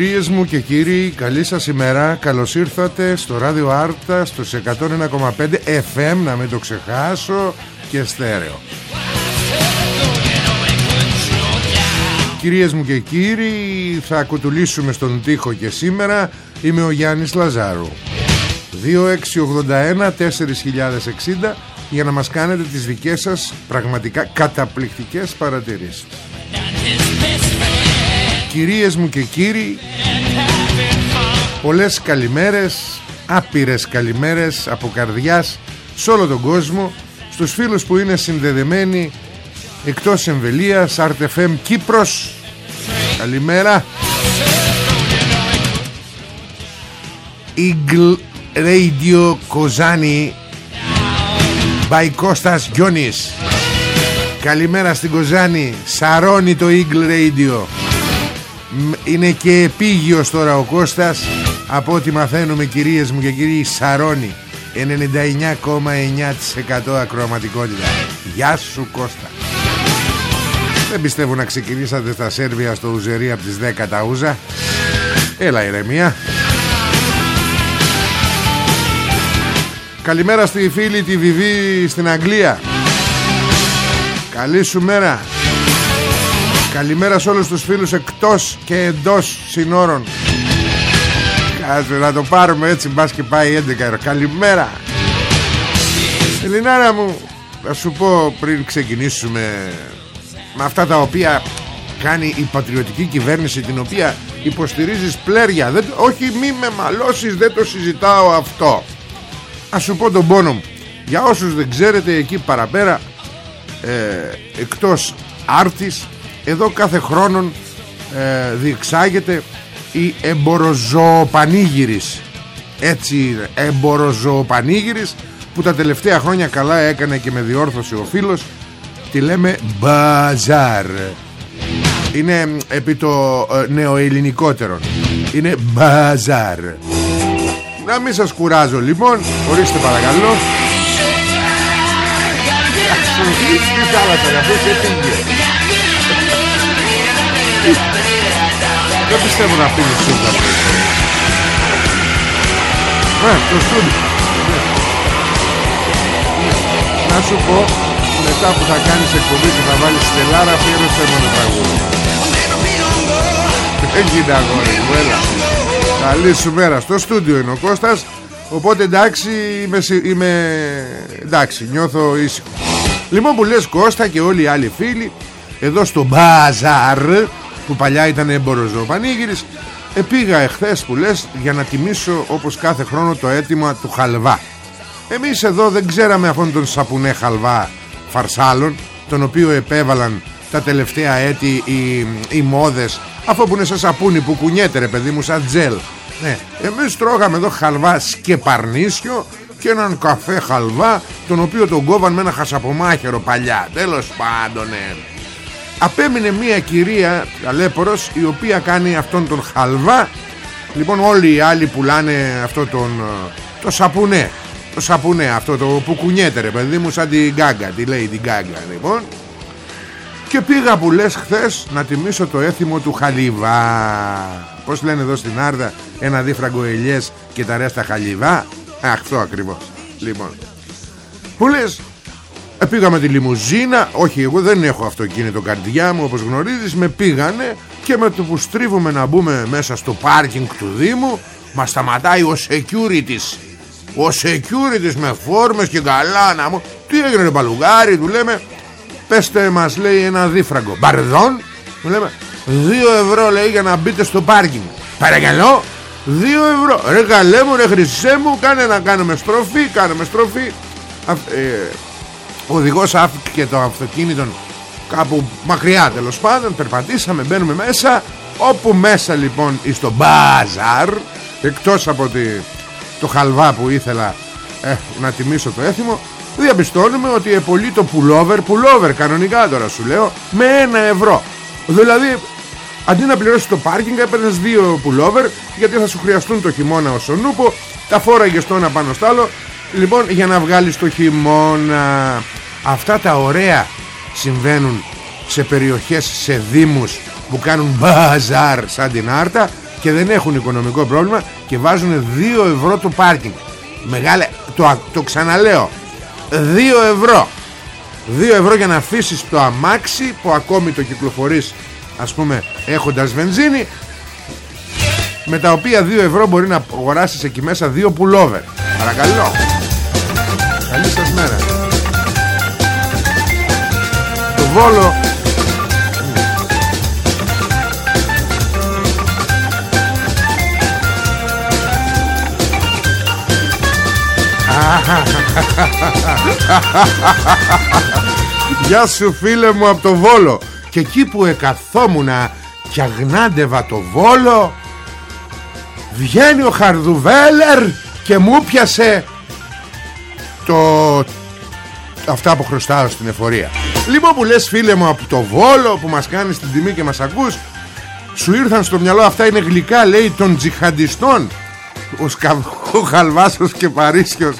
Κυρίες μου και κύριοι, καλή σας ημέρα. Καλώς ήρθατε στο ράδιο Άρτα, στους 101,5 FM, να μην το ξεχάσω, και στέρεο. Κυρίες μου και κύριοι, θα κουτουλήσουμε στον τοίχο και σήμερα. Είμαι ο Γιάννης Λαζάρου. 2681-4060 για να μας κάνετε τις δικές σας πραγματικά καταπληκτικές παρατηρήσεις. Κυρίες μου και κύριοι Πολλές καλημέρες Άπειρες καλημέρες Από καρδιάς Σε όλο τον κόσμο Στους φίλους που είναι συνδεδεμένοι Εκτός εμβελίας Αρτεφέμ Κύπρος. Καλημέρα. Eagle Radio Κοζάνη By Κώστας Γιώνης. Καλημέρα στην Κοζάνη. Σαρώνει το Eagle Radio είναι και επίγειος τώρα ο Κώστας από ό,τι μαθαίνουμε κυρίες μου και κύριοι Σαρώνει. 99,9% ακροαματικότητα. Γεια σου Κώστα. Δεν πιστεύω να ξεκινήσατε στα Σέρβια στο Ουζερί από τις 10 τα Ούζα. Έλα ηρεμία. Καλημέρα στη φίλη τη Βιβί στην Αγγλία. Καλή σου μέρα Καλημέρα σε όλους τους φίλους εκτός και εντός συνόρων. Κάτσε να το πάρουμε έτσι μπας και πάει 11 ώρα Καλημέρα. Ελληνάρα μου Θα σου πω πριν ξεκινήσουμε Με αυτά τα οποία κάνει η πατριωτική κυβέρνηση Την οποία υποστηρίζεις πλέρια. Δεν, Όχι μη με μαλώσεις δεν το συζητάω αυτό. Ας σου πω τον πόνο μου. Για όσους δεν ξέρετε εκεί παραπέρα ε, Εκτός Άρτης εδώ κάθε χρόνο ε, διεξάγεται η εμποροζωοπανήγυρης. Έτσι είναι εμποροζωοπανήγυρης που τα τελευταία χρόνια καλά έκανε και με διόρθωση ο φίλος τη λέμε μπαζάρ. Είναι επί το ε, νεοελληνικότερο. Είναι μπαζάρ. Να μην σας κουράζω λοιπόν. Ορίστε παρακαλώ. Τι θάλασσα δεν πιστεύω να πίνει σούγκα Ε, το στούντι Να σου πω Μετά που θα κάνεις εκπομπή και θα βάλεις στελάρα Αφιέρωσέ μόνο τραγούδι. Έγινε αγόρι μου έλα. Καλή σου μέρα. Στο στούντιο είναι ο Κώστας Οπότε εντάξει είμαι, είμαι εντάξει νιώθω ήσυχο. Λοιπόν που λες Κώστα και όλοι οι άλλοι φίλοι Εδώ στο μπαζάρ που παλιά ήταν έμπορος ο Πανήγυρης επήγα εχθές που λες για να τιμήσω όπως κάθε χρόνο το αίτημα του χαλβά εμείς εδώ δεν ξέραμε αυτόν τον σαπουνέ χαλβά φαρσάλων τον οποίο επέβαλαν τα τελευταία έτη οι, οι μόδες αυτό που είναι σαν σαπούνι που κουνιέται ρε παιδί μου σαν τζέλ ναι. εμείς τρώγαμε εδώ χαλβά σκεπαρνίσιο και έναν καφέ χαλβά τον οποίο τον κόβαν με ένα χασαπομάχαιρο παλιά τέλος πάντων ναι. Απέμεινε μια κυρία ταλέπορος η οποία κάνει αυτόν τον χαλβά. Λοιπόν όλοι οι άλλοι πουλάνε αυτό τον το σαπουνέ. Το σαπουνέ αυτό το που κουνιέται ρε παιδί μου σαν την γκάγκα τη λέει την γκάγκα λοιπόν. Και πήγα που λες χθες να τιμήσω το έθιμο του χαλιβά. Πως λένε εδώ στην Άρδα ένα δίφραγκο ελιές και τα ρέστα χαλιβά. Αυτό ακριβώς. Λοιπόν. Που λες ε, πήγαμε τη λιμουζίνα. Όχι εγώ δεν έχω αυτοκίνητο καρδιά μου όπως γνωρίζεις. Με πήγανε και με το που στρίβουμε να μπούμε μέσα στο πάρκινγκ του Δήμου μας σταματάει ο security ο security με φόρμες και καλά μου τι έγινε ρε παλουγάρι του λέμε. Πέστε μας λέει ένα δίφραγκο. Μπαρδόν. Του λέμε 2 ευρώ λέει για να μπείτε στο πάρκινγκ. Παρακαλώ 2 ευρώ. Ρε καλέ μου ρε χρυσέ μου κάνε να κάνουμε στροφή κάνουμε στροφή. Ε, ο οδηγός άφηκε το αυτοκίνητο κάπου μακριά τέλος πάντων περπατήσαμε μπαίνουμε μέσα όπου μέσα λοιπόν στο μπάζαρ εκτός από τη, το χαλβά που ήθελα ε, να τιμήσω το έθιμο διαπιστώνουμε ότι επολύει το πουλόβερ πουλόβερ κανονικά τώρα σου λέω με ένα ευρώ. Δηλαδή αντί να πληρώσεις το πάρκινγκ έπαιρνες δύο πουλόβερ γιατί θα σου χρειαστούν το χειμώνα ως ο νούπο τα φόραγες το ένα πάνω στο άλλο. Λοιπόν για να βγάλεις το χειμώνα αυτά τα ωραία συμβαίνουν σε περιοχές, σε δήμους που κάνουν μπαζάρ σαν την Άρτα και δεν έχουν οικονομικό πρόβλημα και βάζουν 2 ευρώ το πάρκινγκ. Μεγάλε, το, το ξαναλέω 2 ευρώ. 2 ευρώ για να αφήσεις το αμάξι που ακόμη το κυκλοφορείς ας πούμε έχοντας βενζίνη με τα οποία 2 ευρώ μπορεί να αγοράσεις εκεί μέσα 2 πουλόβερ. Παρακαλώ. Καλή σας μέρα. το Βόλο. Γεια σου φίλε μου από το Βόλο. Και εκεί που εκαθόμουνα και αγνάντευα το Βόλο Βγαίνει ο Χαρδουβέλερ και μου πιασε το... Αυτά που χρωστάω στην εφορία Λοιπόν που λες φίλε μου από το Βόλο που μας κάνεις την τιμή και μας ακούς Σου ήρθαν στο μυαλό αυτά είναι γλυκά λέει των τζιχαντιστών. Ο, σκα... ο Χαλβάς ο Σκεπαρίσιος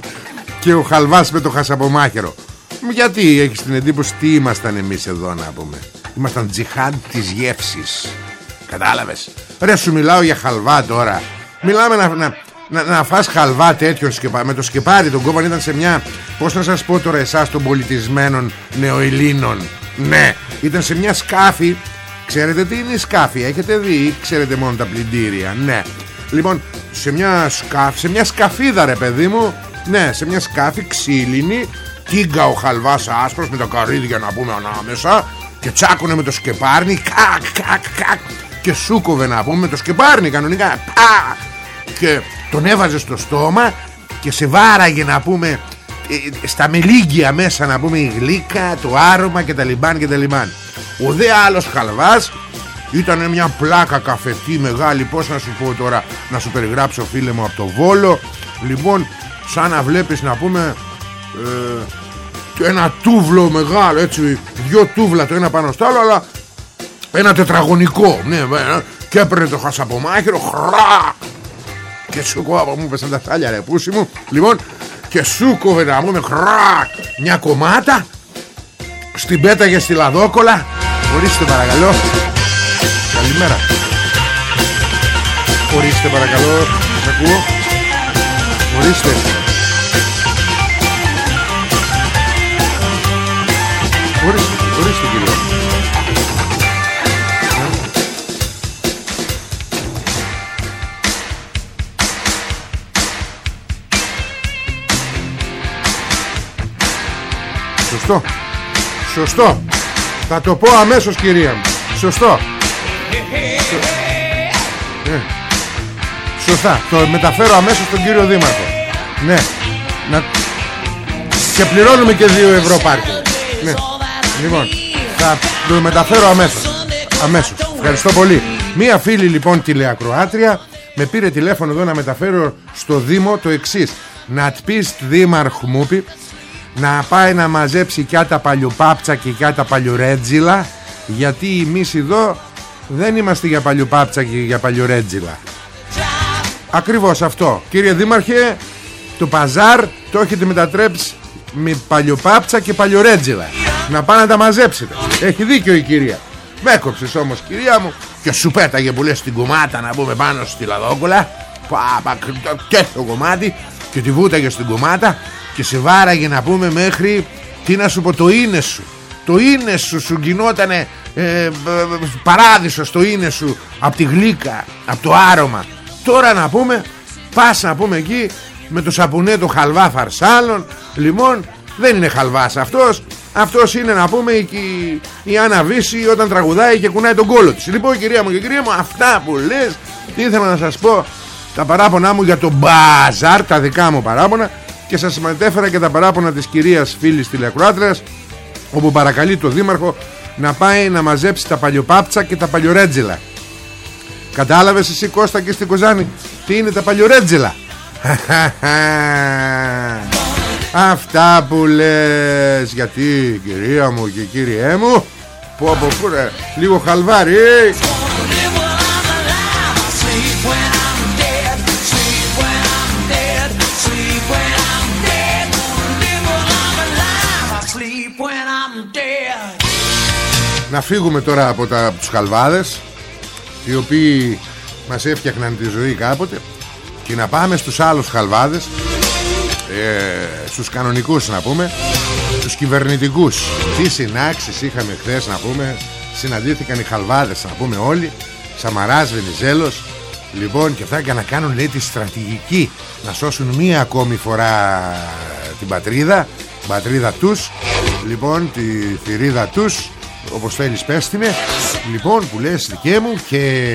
και ο Χαλβάς με το χασαπομάχαιρο. Γιατί έχεις την εντύπωση τι ήμασταν εμείς εδώ να πούμε; Ήμασταν τζιχάντ της γεύσης. Κατάλαβες; Ρε σου μιλάω για χαλβά τώρα. Μιλάμε να, να, να, να φας χαλβά τέτοιος σκεπα... με το σκεπάρι τον κόβαν ήταν σε μια πως να σας πω τώρα εσάς των πολιτισμένων νεοελλήνων. Ναι ήταν σε μια σκάφη. Ξέρετε τι είναι η σκάφη έχετε δει ή ξέρετε μόνο τα πλυντήρια; Ναι. Λοιπόν σε μια, σκάφ, σε μια σκαφίδα ρε παιδί μου. Ναι σε μια σκάφη ξύλινη. Τίγκα ο χαλβάς άσπρος με τα καρύδια να πούμε ανάμεσα. Και τσάκουνε με το σκεπάρνι. Κακ κακ κακ. Και σούκοβε να πούμε με το σκεπάρνι κανονικά. Πα! Και τον έβαζε στο στόμα Και σε βάραγε να πούμε ε, στα μελίγκια μέσα να πούμε η γλύκα, το άρωμα και τα λιμπάν και τα λιμπάν. Ο δε άλλος χαλβάς ήταν μια πλάκα καφετή μεγάλη Πώς να σου πω τώρα Να σου περιγράψω φίλε μου από το Βόλο. Λοιπόν σαν να βλέπεις να πούμε ε, Ένα τούβλο μεγάλο Έτσι δυο τούβλα το ένα πάνω στο άλλο Αλλά ένα τετραγωνικό. Ναι, ε, Και έπαιρνε το χασαπομάχυρο Χρά Και σου κόβα μου πέσαν τα θάλια ρε πούσι μου. Λοιπόν και σου κόβε να πούμε χρά Μια κομμάτα Στην πέταγε στη λαδόκολα. Ορίστε παρακαλώ. Καλημέρα. Ορίστε παρακαλώ. Σας ακούω. Ορίστε. Ορίστε, ορίστε κύριε Σωστό. Σωστό. Θα το πω αμέσως κυρία μου. Σωστό. Ναι. Σωστά. Το μεταφέρω αμέσως στον κύριο Δήμαρχο. Ναι. Να... Και πληρώνουμε και 2 ευρώ πάρκινγκ. Ναι. Λοιπόν Θα το μεταφέρω αμέσως. Αμέσως. Ευχαριστώ πολύ. Μία φίλη λοιπόν τηλεακροάτρια Με πήρε τηλέφωνο εδώ να μεταφέρω στο Δήμο το εξής. Να πεις Δήμαρχ μου πει να πάει να μαζέψει κι τα παλιουπάψα και κι τα παλιουρέτζιλα γιατί εμείς εδώ δεν είμαστε για παλιοπάψα και για παλιορέτζιλα. Ακριβώς αυτό. Κύριε Δήμαρχε Το παζάρ το έχετε μετατρέψει Με παλιοπάψα και παλιορέτζιλα. Να πάνε να τα μαζέψετε. Έχει δίκιο η κυρία. Με έκοψες όμως κυρία μου Και σου πέταγε που λες στην κουμάτα Να μπούμε πάνω στη λαδόκουλα. Πάπα και το κομμάτι Και τη βούταγες στην κουμάτα Και σε βάραγε να πούμε μέχρι Τι να σου πω το είναι σου. Το είναι σου σου γινότανε ε, παράδεισος στο είναι σου από τη γλύκα, από το άρωμα. Τώρα να πούμε πας να πούμε εκεί με το σαπουνέ το χαλβά φαρσάλων λοιπόν δεν είναι χαλβάς αυτός. Αυτός είναι να πούμε η, η Άννα Βύση όταν τραγουδάει και κουνάει τον κόλο της. Λοιπόν κυρία μου και κυρία μου αυτά που λες τι ήθελα να σας πω τα παράπονά μου για το μπαζάρ τα δικά μου παράπονα και σας μετέφερα και τα παράπονα της κυρίας φίλης τηλεκράτρας όπου παρακαλεί το δήμαρχο να πάει να μαζέψει τα παλιοπάπτσα και τα παλιορέτζελα Κατάλαβες εσύ Κώστα και στην Κοζάνη Τι είναι τα παλιορέτζελα Αυτά που λες Γιατί κυρία μου και κύριέ μου Που από πού ρε Λίγο χαλβάρι Να φύγουμε τώρα από, τα, από τους χαλβάδες οι οποίοι μας έφτιαχναν τη ζωή κάποτε και να πάμε στους άλλους χαλβάδες ε, στους κανονικούς να πούμε τους κυβερνητικούς. Τι συνάξεις είχαμε χθες να πούμε συναντήθηκαν οι χαλβάδες να πούμε όλοι Σαμαράς, Βενιζέλος. Λοιπόν και αυτά για να κάνουν λέει τη στρατηγική να σώσουν μία ακόμη φορά την πατρίδα την πατρίδα τους λοιπόν τη θηρίδα τους όπως θέλεις πέστηνε λοιπόν που λες δικέ μου και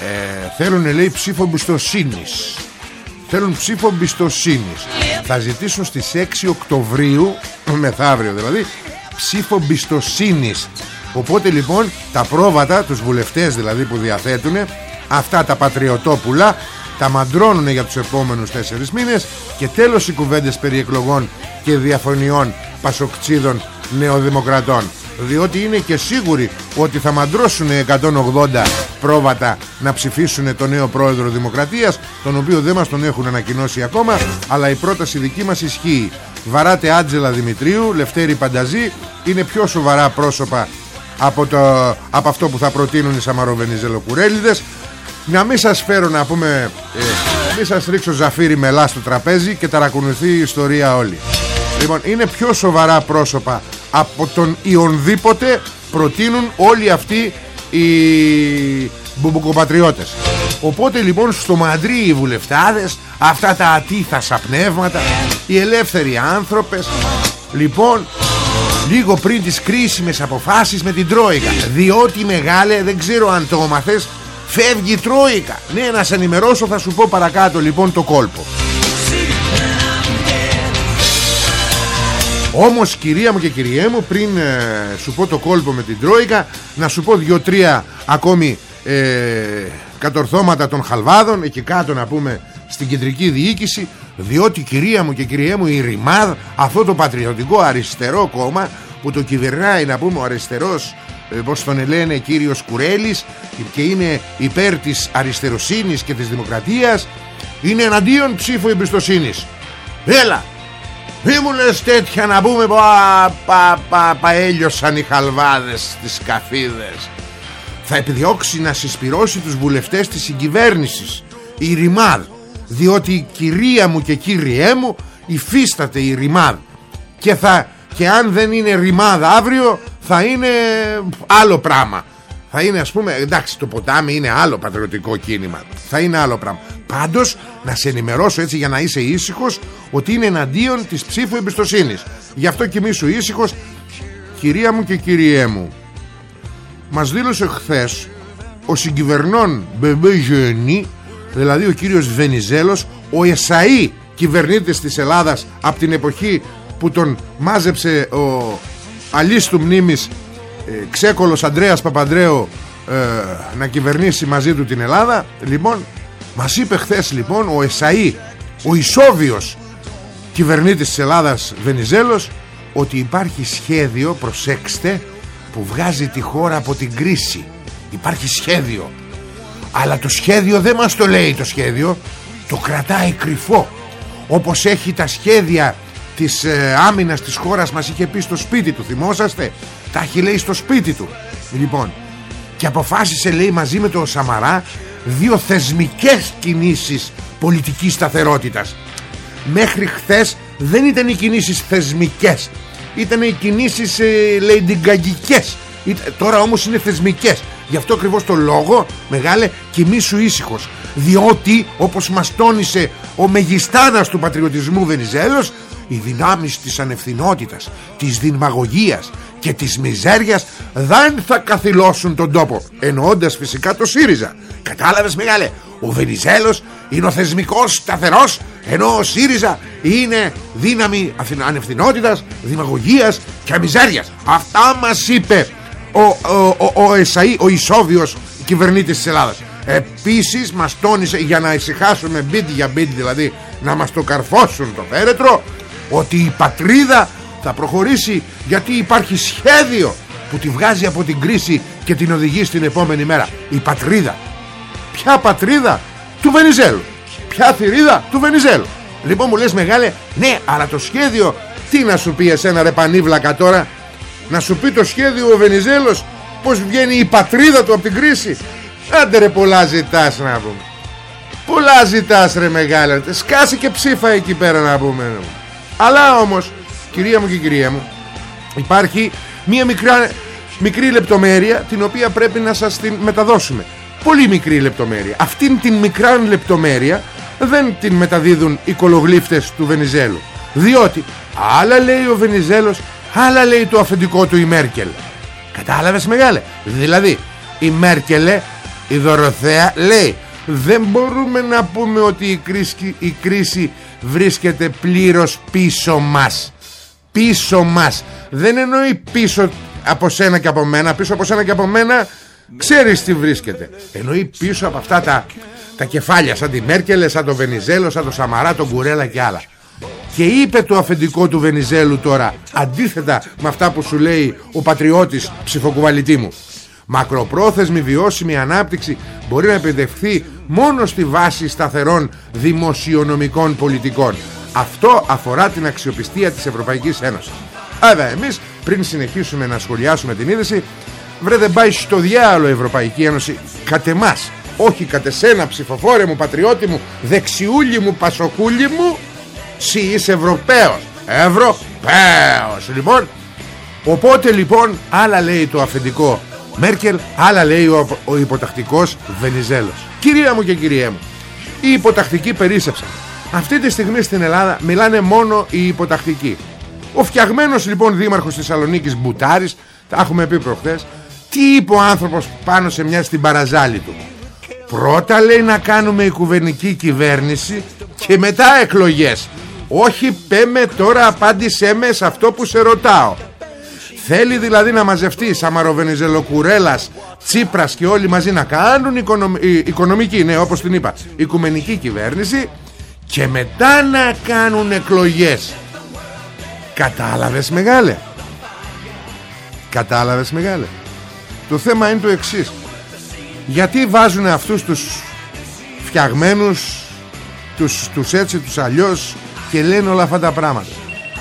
ε, θέλουν λέει ψήφο εμπιστοσύνης. θέλουν ψήφο εμπιστοσύνης. θα ζητήσουν στις 6 Οκτωβρίου μεθαύριο δηλαδή ψήφο εμπιστοσύνης. οπότε λοιπόν τα πρόβατα τους βουλευτές δηλαδή που διαθέτουν αυτά τα πατριωτόπουλα τα μαντρώνουν για τους επόμενους τέσσερις μήνες και τέλος οι κουβέντες περί εκλογών και διαφωνιών πασοκτσίδων νεοδημοκρατών διότι είναι και σίγουροι ότι θα μαντρώσουν 180 πρόβατα να ψηφίσουν το νέο πρόεδρο Δημοκρατίας τον οποίο δεν μας τον έχουν ανακοινώσει ακόμα αλλά η πρόταση δική μας ισχύει. Βαράτε Άτζελα Δημητρίου, Λευτέρη Πανταζή είναι πιο σοβαρά πρόσωπα από, το, από αυτό που θα προτείνουν οι Σαμαροβενιζελοκουρέλιδες. Να μην σας φέρω να πούμε ε, μην σας ρίξω ζαφύρι μελά στο τραπέζι και ταρακουνηθεί η ιστορία όλη. Λοιπόν είναι πιο σοβαρά πρόσωπα από τον Ιονδήποτε προτείνουν όλοι αυτοί οι μπουμπουκοπατριώτες. Οπότε λοιπόν στο Μαντρί οι βουλευτάδες Αυτά τα ατίθασα πνεύματα Οι ελεύθεροι άνθρωπες Λοιπόν Λίγο πριν τις κρίσιμες αποφάσεις με την Τρόικα. Διότι μεγάλε δεν ξέρω αν το μαθες Φεύγει η Τρόικα. Ναι να σε ενημερώσω θα σου πω παρακάτω λοιπόν το κόλπο Όμως κυρία μου και κυριέ μου πριν ε, σου πω το κόλπο με την Τρόικα να σου πω δυο-τρία ακόμη ε, κατορθώματα των χαλβάδων εκεί κάτω να πούμε στην κεντρική διοίκηση διότι κυρία μου και κυριέ μου η Ρημάδ αυτό το πατριωτικό αριστερό κόμμα που το κυβερνάει να πούμε ο αριστερός ε, πως τον λένε κύριος Κουρέλης και είναι υπέρ της αριστεροσύνης και της δημοκρατίας είναι εναντίον ψήφου εμπιστοσύνης. Έλα μη μου λες τέτοια να πούμε πα, πα, πα, παέλειωσαν οι χαλβάδες στις καφίδες Θα επιδιώξει να συσπυρώσει τους βουλευτές της συγκυβέρνησης Η Ρημάδ. Διότι κυρία μου και κύριέ μου υφίσταται η Ρημάδ. Και, θα, και αν δεν είναι Ρημάδ αύριο θα είναι άλλο πράγμα θα είναι ας πούμε εντάξει το ποτάμι είναι άλλο πατριωτικό κίνημα. Θα είναι άλλο πράγμα. Πάντως να σε ενημερώσω έτσι για να είσαι ήσυχος ότι είναι εναντίον της ψήφου εμπιστοσύνης. Γι' αυτό κοιμήσου ήσυχος κυρία μου και κυριέ μου. Μας δήλωσε χθες ο συγκυβερνών Μπεμπέ δηλαδή ο κύριος Βενιζέλος ο ΕΣΑΗ κυβερνήτης της Ελλάδας από την εποχή που τον μάζεψε ο αλής του μνήμης ε, ξέκολος Ανδρέας Παπαντρέου ε, να κυβερνήσει μαζί του την Ελλάδα. Λοιπόν μας είπε χθες λοιπόν ο Εσαΐ ο Ισόβιος κυβερνήτης της Ελλάδας Βενιζέλος ότι υπάρχει σχέδιο προσέξτε που βγάζει τη χώρα από την κρίση. Υπάρχει σχέδιο. Αλλά το σχέδιο δεν μας το λέει το σχέδιο το κρατάει κρυφό. Όπως έχει τα σχέδια της ε, άμυνας της χώρας μας είχε πει στο σπίτι του θυμόσαστε; Τα έχει λέει στο σπίτι του. Λοιπόν και αποφάσισε λέει μαζί με τον Σαμαρά δύο θεσμικές κινήσεις πολιτικής σταθερότητας. Μέχρι χθες δεν ήταν οι κινήσεις θεσμικές ήταν οι κινήσεις ε, λεϊντιγκαγικές τώρα όμως είναι θεσμικές. Γι' αυτό ακριβώς το λόγο μεγάλε κοιμήσου ήσυχος. Διότι όπως μας τόνισε ο μεγιστάνας του πατριωτισμού Βενιζέλος οι δυνάμεις της ανευθυνότητας της δημαγωγίας και της μιζέριας δεν θα καθυλώσουν τον τόπο εννοώντας φυσικά το ΣΥΡΙΖΑ. Κατάλαβες μεγάλε ο Βενιζέλος είναι ο θεσμικός σταθερός ενώ ο ΣΥΡΙΖΑ είναι δύναμη ανευθυνότητας δημαγωγίας και μιζέριας αυτά μας είπε ο, ο, ο, ο, Εσαΐ, ο Ισόβιος κυβερνήτης της Ελλάδας. Επίσης μας τόνισε για να ησυχάσουμε μπίτι για μπίτι δηλαδή να μας το καρφώσουν το φέρετρο ότι η πατρίδα θα προχωρήσει γιατί υπάρχει σχέδιο που τη βγάζει από την κρίση και την οδηγεί στην επόμενη μέρα. Η πατρίδα. Ποια πατρίδα; Του Βενιζέλου. Ποια θηρίδα; Του Βενιζέλου. Λοιπόν μου λες μεγάλε ναι αλλά το σχέδιο τι να σου πει εσένα ρε πανίβλακα τώρα; Να σου πει το σχέδιο ο Βενιζέλος πως βγαίνει η πατρίδα του από την κρίση; Άντε ρε πολλά ζητάς να πούμε. Πολλά ζητάς ρε μεγάλε. Σκάσει και ψήφα εκεί πέρα να πούμε αλλά όμως κυρία μου και κυρία μου υπάρχει μια μικρά, μικρή λεπτομέρεια την οποία πρέπει να σας την μεταδώσουμε. Πολύ μικρή λεπτομέρεια. Αυτήν την μικρά λεπτομέρεια δεν την μεταδίδουν οι κολογλύφτες του Βενιζέλου. Διότι άλλα λέει ο Βενιζέλος άλλα λέει το αφεντικό του η Μέρκελ. Κατάλαβες μεγάλε; Δηλαδή η Μέρκελε η Δωροθέα λέει δεν μπορούμε να πούμε ότι η κρίση, η κρίση βρίσκεται πλήρως πίσω μας. Πίσω μας. Δεν εννοεί πίσω από σένα και από μένα. Πίσω από σένα και από μένα ξέρεις τι βρίσκεται. Εννοεί πίσω από αυτά τα, τα κεφάλια σαν τη Μέρκελε, σαν το Βενιζέλο σαν το Σαμαρά, τον Κουρέλα και άλλα. Και είπε το αφεντικό του Βενιζέλου τώρα αντίθετα με αυτά που σου λέει ο πατριώτης ψηφοκουβαλητή μου. Μακροπρόθεσμη βιώσιμη ανάπτυξη μπορεί να επιτευχθεί μόνο στη βάση σταθερών δημοσιονομικών πολιτικών. Αυτό αφορά την αξιοπιστία της Ευρωπαϊκής Ένωσης. Βέβαια εμείς πριν συνεχίσουμε να σχολιάσουμε την είδηση Βρε δεν πάει στο διάλογο η Ευρωπαϊκή Ένωση Κατ' εμάς. Όχι κατ' εσένα ψηφοφόρε μου πατριώτη μου Δεξιούλη μου πασοκούλη μου Συ είσαι Ευρωπαίος. Ευρωπαίος Λοιπόν. Οπότε λοιπόν άλλα λέει το αφεντικό Μέρκελ Άλλα λέει ο, ο υποτακτικός Βενιζέλος Κυρία μου και κυρία μου Οι υποτακτικοί περίσεψαν αυτή τη στιγμή στην Ελλάδα μιλάνε μόνο οι υποτακτικοί. Ο φτιαγμένος λοιπόν δήμαρχος της Θεσσαλονίκης Μπουτάρης, τα έχουμε πει προχθές, τι είπε ο άνθρωπος πάνω σε μια στην παραζάλη του; Πρώτα λέει να κάνουμε η κουβερνική κυβέρνηση και μετά εκλογές. Όχι πέμε τώρα απάντησέ με σε αυτό που σε ρωτάω. Θέλει δηλαδή να μαζευτεί Σαμαροβενιζελοκουρέλας, Τσίπρας και όλοι μαζί να κάνουν οικονομική, ναι όπως την είπα, οικουμενική κυβέρνηση και μετά να κάνουν εκλογές. Κατάλαβες μεγάλε; Κατάλαβες μεγάλε; Το θέμα είναι το εξής. Γιατί βάζουν αυτούς τους φτιαγμένους τους, τους έτσι τους αλλιώς και λένε όλα αυτά τα πράγματα;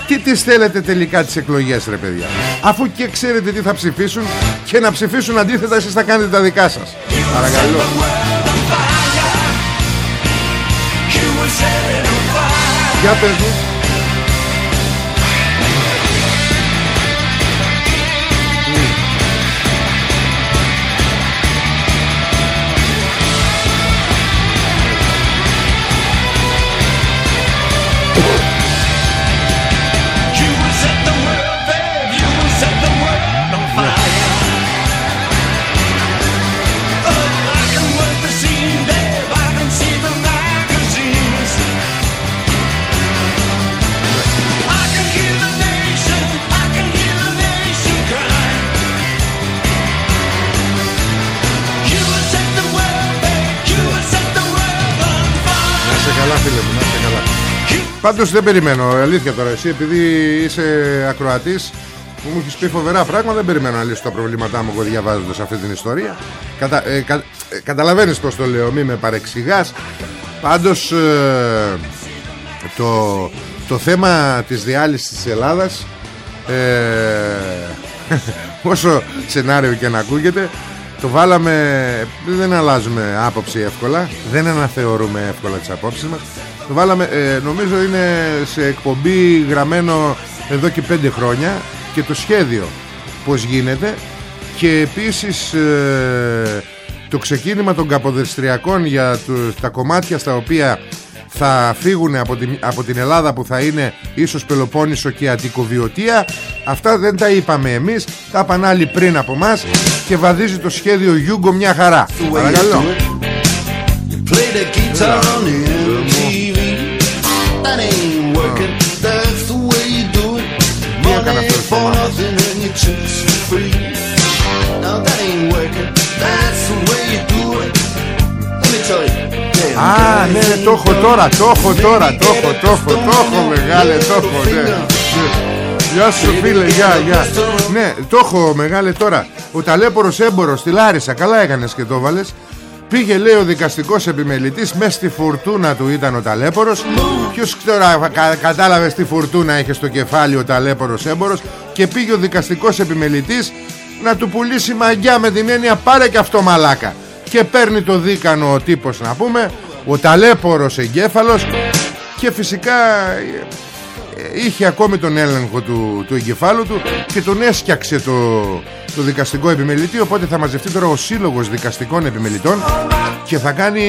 Τι τις θέλετε τελικά τις εκλογές ρε παιδιά. Αφού και ξέρετε τι θα ψηφίσουν Και να ψηφίσουν αντίθετα εσείς θα κάνετε τα δικά σας. Παρακαλώ. Για πες μου Πάντως δεν περιμένω. Αλήθεια τώρα εσύ επειδή είσαι ακροατής που μου έχεις πει φοβερά πράγματα δεν περιμένω να λύσω τα προβλήματά μου εγώ διαβάζοντας αυτή την ιστορία. Κατα, ε, κα, ε, καταλαβαίνεις πως το λέω μη με παρεξηγάς. Πάντως ε, το, το θέμα της διάλυσης της Ελλάδας ε, όσο σενάριο και να ακούγεται το βάλαμε δεν αλλάζουμε άποψη εύκολα δεν αναθεωρούμε εύκολα τις απόψεις μας. Το βάλαμε ε, νομίζω είναι σε εκπομπή γραμμένο εδώ και πέντε χρόνια και το σχέδιο πως γίνεται και επίσης ε, το ξεκίνημα των καποδεστριακών για τα κομμάτια στα οποία θα φύγουν από την, από την Ελλάδα που θα είναι ίσως Πελοπόννησο και Αττικοβιωτία αυτά δεν τα είπαμε εμείς τα είπαν άλλοι πριν από μας και βαδίζει το σχέδιο Γιούγκο μια χαρά. Παρακαλώ Α, ναι, το έχω τώρα, το έχω τώρα, το έχω, το έχω, το έχω μεγάλε, το έχω, ναι. Γεια σου φίλε, γεια, γεια. Ναι, το έχω μεγάλε τώρα. Ο ταλέπορος έμπορος στη Λάρισα, καλά έκανες και το βάλες. Πήγε λέει ο δικαστικός επιμελητής Μες στη φουρτούνα του ήταν ο ταλέπορος Ποιος τώρα κα, κατάλαβες στη φουρτούνα είχε στο κεφάλι ο ταλέπορος έμπορος Και πήγε ο δικαστικός επιμελητής Να του πουλήσει μαγιά με την έννοια Πάρε και αυτό μαλάκα Και παίρνει το δίκανο ο τύπος να πούμε Ο ταλέπορος εγκέφαλος. Και φυσικά είχε ακόμη τον έλεγχο του, του εγκεφάλου του και τον έσκιαξε το, το δικαστικό επιμελητή. Οπότε θα μαζευτεί τώρα ο σύλλογος δικαστικών επιμελητών και θα κάνει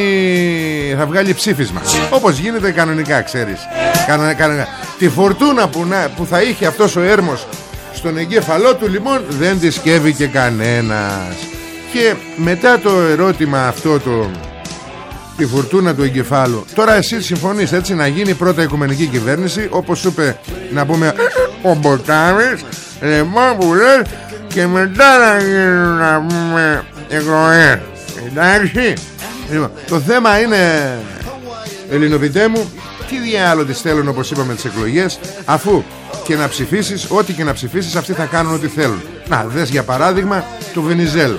θα βγάλει ψήφισμα. Όπως γίνεται κανονικά ξέρεις. Κανονικά, κανονικά. τη φορτούνα που, που θα είχε αυτός ο έρμος στον εγκέφαλό του λοιπόν δεν τη σκεύει και κανένας και μετά το ερώτημα αυτό το τη φουρτούνα του εγκεφάλου. Τώρα εσύ συμφωνείς έτσι να γίνει πρώτα οικουμενική κυβέρνηση όπως είπε να πούμε ο Μποτάμις λοιπόν που λες και μετά να γίνουν να πούμε εκλογές. Εντάξει. Λοιπόν, το θέμα είναι Ελληνοπιτέ μου τι διάλογο τις θέλουν όπως είπαμε τις εκλογές αφού και να ψηφίσεις ό,τι και να ψηφίσεις αυτοί θα κάνουν ό,τι θέλουν να δες για παράδειγμα το Βενιζέλο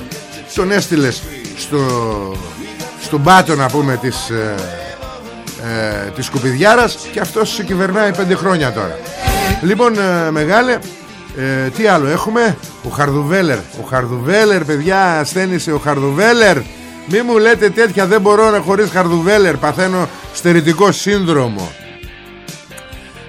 τον έστειλες στο στον πάτο να πούμε της, ε, ε, της Σκουπιδιάρας και αυτός σε κυβερνάει πέντε χρόνια τώρα. Λοιπόν ε, μεγάλε ε, τι άλλο έχουμε; Ο Χαρδουβέλερ. Ο Χαρδουβέλερ παιδιά ασθένησε ο Χαρδουβέλερ. Μη μου λέτε τέτοια δεν μπορώ να χωρίς Χαρδουβέλερ παθαίνω στερητικό σύνδρομο.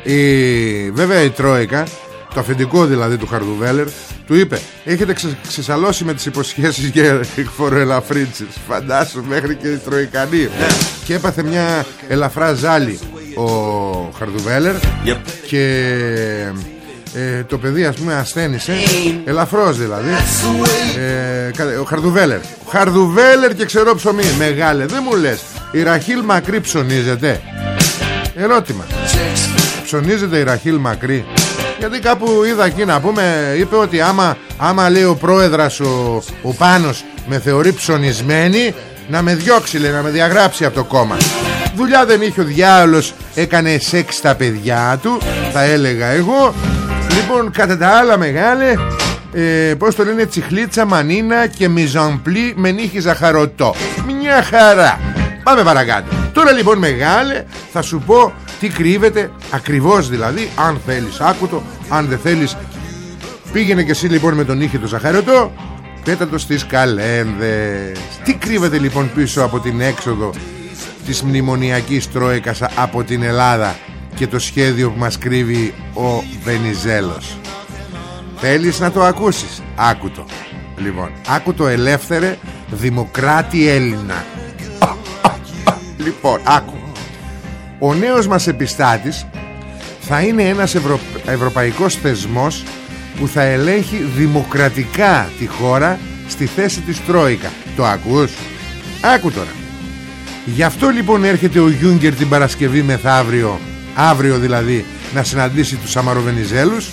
Η, βέβαια η Τρόικα το αφεντικό δηλαδή του Χαρδουβέλερ του είπε έχετε ξε, ξεσαλώσει με τις υποσχέσεις για φοροελαφρύνσεις φαντάσου μέχρι και η Τροϊκανή ναι. και έπαθε μια ελαφρά ζάλη ο Χαρδουβέλερ και ε, το παιδί ας πούμε ασθένησε. Ελαφρώς δηλαδή. Ε, ο Χαρδουβέλερ. Ο Χαρδουβέλερ και ξερό ψωμί μεγάλε δεν μου λες. Η Ραχίλ Μακρύ ψωνίζεται. Ερώτημα. Ψωνίζεται η Ραχίλ Μακρύ; Γιατί κάπου είδα εκεί να πούμε Είπε ότι άμα, άμα λέει ο πρόεδρας ο, ο Πάνος Με θεωρεί ψωνισμένη Να με διώξει λέει να με διαγράψει από το κόμμα Δουλειά δεν είχε ο διάολος Έκανε σεξ στα παιδιά του Θα έλεγα εγώ. Λοιπόν κατά τα άλλα μεγάλε ε, Πώς το λένε τσιχλίτσα μανίνα Και μιζαμπλή με νύχη ζαχαρωτό. Μια χαρά. Πάμε παρακάτω. Τώρα λοιπόν μεγάλε θα σου πω τι κρύβεται ακριβώς δηλαδή αν θέλεις άκουτο αν δεν θέλεις. Πήγαινε και εσύ λοιπόν με τον ήχη του ζαχαρωτό πέτα το στις καλένδες. Τι κρύβεται λοιπόν πίσω από την έξοδο της μνημονιακής τρόικας από την Ελλάδα και το σχέδιο που μας κρύβει ο Βενιζέλος; Θέλεις να το ακούσεις; Άκουτο. Λοιπόν άκουτο ελεύθερε δημοκράτη Έλληνα. Λοιπόν άκου ο νέος μας επιστάτης θα είναι ένας ευρω... ευρωπαϊκός θεσμός που θα ελέγχει δημοκρατικά τη χώρα στη θέση της Τρόικα. Το ακούς; Άκου τώρα. Γι' αυτό λοιπόν έρχεται ο Γιούγκερ την Παρασκευή μεθαύριο, αύριο δηλαδή, να συναντήσει τους Αμαροβενιζέλους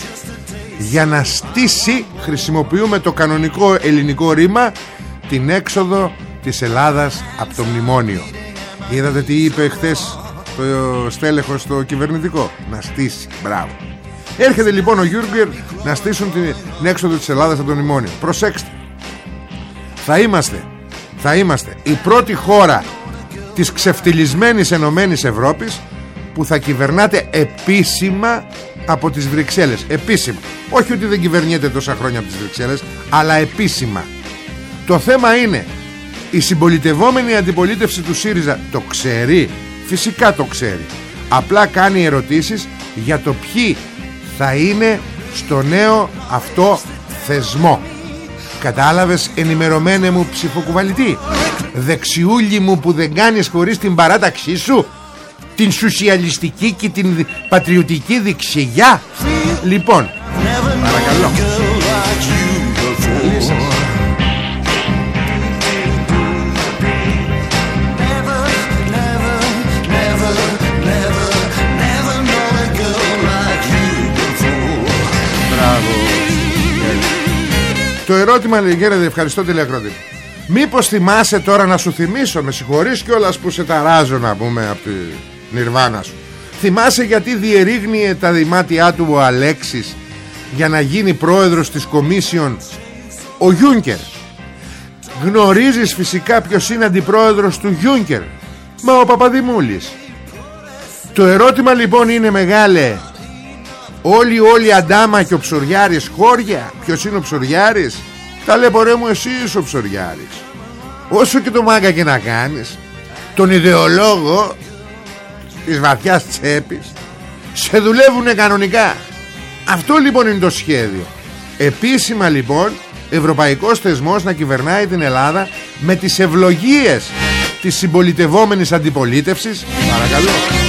για να στήσει, χρησιμοποιούμε το κανονικό ελληνικό ρήμα, την έξοδο της Ελλάδας από το μνημόνιο. Είδατε τι είπε χθες το στέλεχος στο κυβερνητικό να στήσει μπράβο Έρχεται λοιπόν ο Γιούργερ να στήσουν την έξοδο της Ελλάδας από τον Ιμόνιο. Προσέξτε. Θα είμαστε, θα είμαστε η πρώτη χώρα της ξεφτυλισμένης Ενωμένης Ευρώπης που θα κυβερνάτε επίσημα από τις Βρυξέλλες. Επίσημα. Όχι ότι δεν κυβερνιέται τόσα χρόνια από τις Βρυξέλλες, αλλά επίσημα. Το θέμα είναι η συμπολιτευόμενη αντιπολίτευση του ΣΥΡΙΖΑ το ξέρει. Φυσικά το ξέρει. Απλά κάνει ερωτήσεις για το ποιοι θα είναι στο νέο αυτό θεσμό. Κατάλαβες ενημερωμένε μου ψηφοκουβαλητή Δεξιούλη μου που δεν κάνεις χωρίς την παράταξή σου Την σοσιαλιστική και την πατριωτική δεξιά Λοιπόν Παρακαλώ Το ερώτημα λέει γέρετε ευχαριστώ τηλεακρότη Μήπως θυμάσαι τώρα να σου θυμίσω Με συγχωρείς κιόλας που σε ταράζω να πούμε Από τη νιρβάνα σου. Θυμάσαι γιατί διερήγνυε τα δημάτια του ο Αλέξης Για να γίνει πρόεδρος της Κομίσιον Ο Γιούνκερ; Γνωρίζεις φυσικά ποιος είναι αντιπρόεδρος του Γιούνκερ; Μα ο Παπαδημούλης. Το ερώτημα λοιπόν είναι μεγάλε Όλοι όλοι αντάμα και ο Ψωριάρης χώρια. Ποιος είναι ο Ψωριάρης; Ταλέπορέ μου εσύ είσαι ο Ψωριάρης Όσο και το μάγκα και να κάνεις Τον ιδεολόγο Της βαθιάς τσέπης Σε δουλεύουνε κανονικά. Αυτό λοιπόν είναι το σχέδιο. Επίσημα λοιπόν Ευρωπαϊκός θεσμός να κυβερνάει την Ελλάδα Με τις ευλογίες Της συμπολιτευόμενης αντιπολίτευσης. Παρακαλώ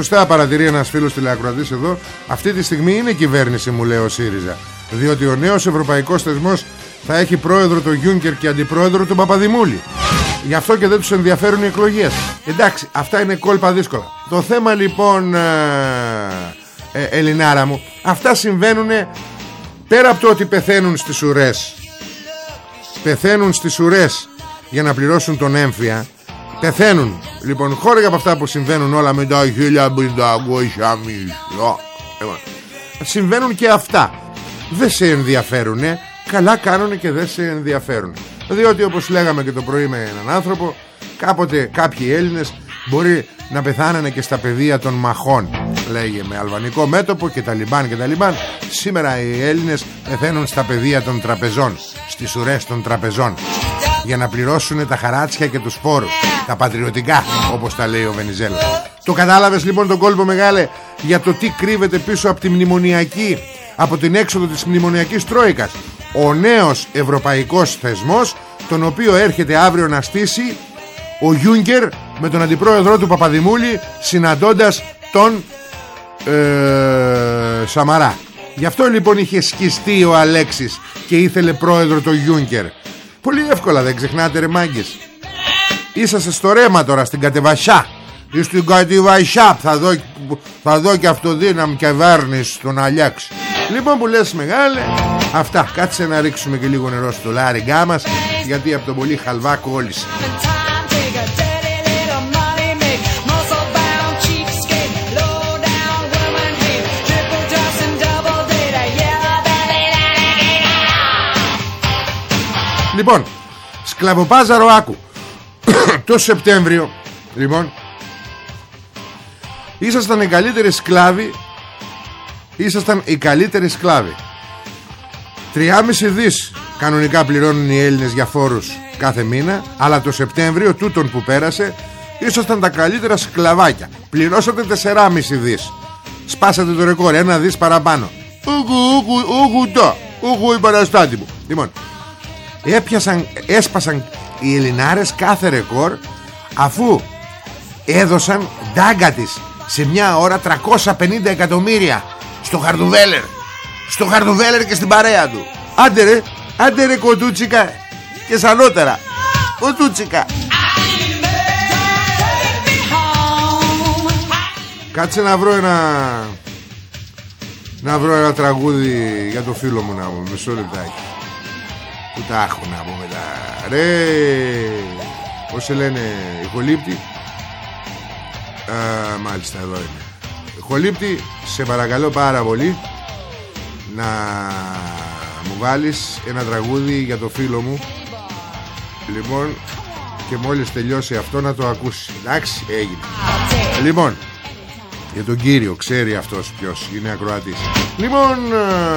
Σωστά παρατηρεί ένας φίλος τηλεακροατής εδώ Αυτή τη στιγμή είναι κυβέρνηση μου λέει ο ΣΥΡΙΖΑ. Διότι ο νέος ευρωπαϊκός θεσμός Θα έχει πρόεδρο το Γιούνκερ και αντιπρόεδρο τον Παπαδημούλη. Γι' αυτό και δεν τους ενδιαφέρουν οι εκλογές Εντάξει αυτά είναι κόλπα δύσκολα. Το θέμα λοιπόν ε, ε, Ελληνάρα μου Αυτά συμβαίνουν Πέρα από το ότι πεθαίνουν στις ουρές. Πεθαίνουν στις ουρές Για να πληρώσουν τον έμφυα Πεθαίνουν. Λοιπόν χώρια από αυτά που συμβαίνουν όλα με τα χίλια πεντακόσια μισό Συμβαίνουν και αυτά. Δεν σε ενδιαφέρουν Καλά κάνουν και δεν σε ενδιαφέρουν Διότι όπως λέγαμε και το πρωί με έναν άνθρωπο Κάποτε κάποιοι Έλληνες Μπορεί να πεθάνανε και στα πεδία των μαχών Λέγε με αλβανικό μέτωπο και τα λιμπάν και τα λιμπάν. Σήμερα οι Έλληνες πεθαίνουν στα πεδία των τραπεζών Στις ουρές των τραπεζών για να πληρώσουν τα χαράτσια και τους φόρους. Τα πατριωτικά όπως τα λέει ο Βενιζέλος το κατάλαβες λοιπόν τον κόλπο μεγάλε για το τι κρύβεται πίσω από τη μνημονιακή από την έξοδο της μνημονιακής τρόικας. Ο νέος ευρωπαϊκός θεσμός τον οποίο έρχεται αύριο να στήσει ο Γιούγκερ με τον αντιπρόεδρό του Παπαδημούλη συναντώντας τον ε, Σαμαρά. Γι' αυτό λοιπόν είχε σκιστεί ο Αλέξης και ήθελε πρόεδρο το Γιούγκερ Πολύ εύκολα δεν ξεχνάτε ρε μάγκες Είσαστε στο ρέμα τώρα στην κατεβασιά. Ή στην κατεβασιά θα δω, θα δω και αυτοδύναμη κυβέρνηση στον Αλιάξ. Λοιπόν που λες μεγάλε Αυτά. Κάτσε να ρίξουμε και λίγο νερό στο λάριγκά μας Γιατί από τον πολύ χαλβά κόλλησε Λοιπόν, σκλαβοπάζαρο άκου. το Σεπτέμβριο, λοιπόν, ήσασταν οι καλύτεροι σκλάβοι, ήσασταν οι καλύτεροι σκλάβοι. 3,5 δις κανονικά πληρώνουν οι Έλληνες για φόρους κάθε μήνα, αλλά το Σεπτέμβριο, τούτον που πέρασε, ήσασταν τα καλύτερα σκλαβάκια. Πληρώσατε 4,5 δις. Σπάσατε το ρεκόρ, ένα δις παραπάνω. Ουγου, ουγου, ουγου, το, ουγου η παραστάτη μου. Λοιπόν, έπιασαν, έσπασαν οι Ελληνάρες κάθε ρεκόρ αφού έδωσαν ντάγκα της σε μια ώρα 350 εκατομμύρια στο Χαρδουβέλερ. Στο Χαρδουβέλερ και στην παρέα του. Άντε ρε, άντε ρε κοντούτσικα και σανότερα. Κοντούτσικα. Κάτσε να βρω ένα Να βρω ένα τραγούδι για το φίλο μου να μου. Μισό λεπτάκι Που τα έχω να πούμε τα Ρε Πώς σε λένε Ηχολήπτη Α, Μάλιστα εδώ είναι. Ηχολήπτη Σε παρακαλώ πάρα πολύ Να μου βάλεις ένα τραγούδι για το φίλο μου. Λοιπόν Και μόλις τελειώσει αυτό να το ακούσεις. Εντάξει έγινε. Λοιπόν για τον κύριο ξέρει αυτός ποιος είναι ακροατής. Λοιπόν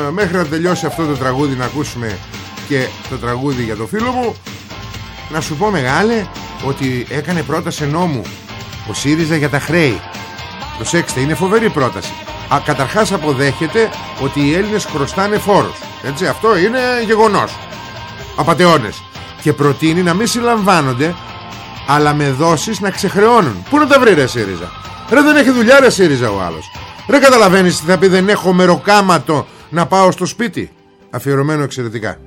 ε, μέχρι να τελειώσει αυτό το τραγούδι να ακούσουμε και το τραγούδι για το φίλο μου. Να σου πω μεγάλε ότι έκανε πρόταση νόμου ο ΣΥΡΙΖΑ για τα χρέη. Προσέξτε είναι φοβερή πρόταση. Α, Καταρχάς αποδέχεται ότι οι Έλληνες χρωστάνε φόρους. Έτσι αυτό είναι γεγονός. Απατεώνες. Και προτείνει να μην συλλαμβάνονται αλλά με δόσεις να ξεχρεώνουν. Πού να τα βρει ρε ΣΥΡΙΖΑ; Ρε δεν έχει δουλειά ρε ΣΥΡΙΖΑ ο άλλος. Ρε καταλαβαίνεις τι θα πει δεν έχω μεροκάματο να πάω στο σπίτι. Αφιερωμένο εξαιρετικά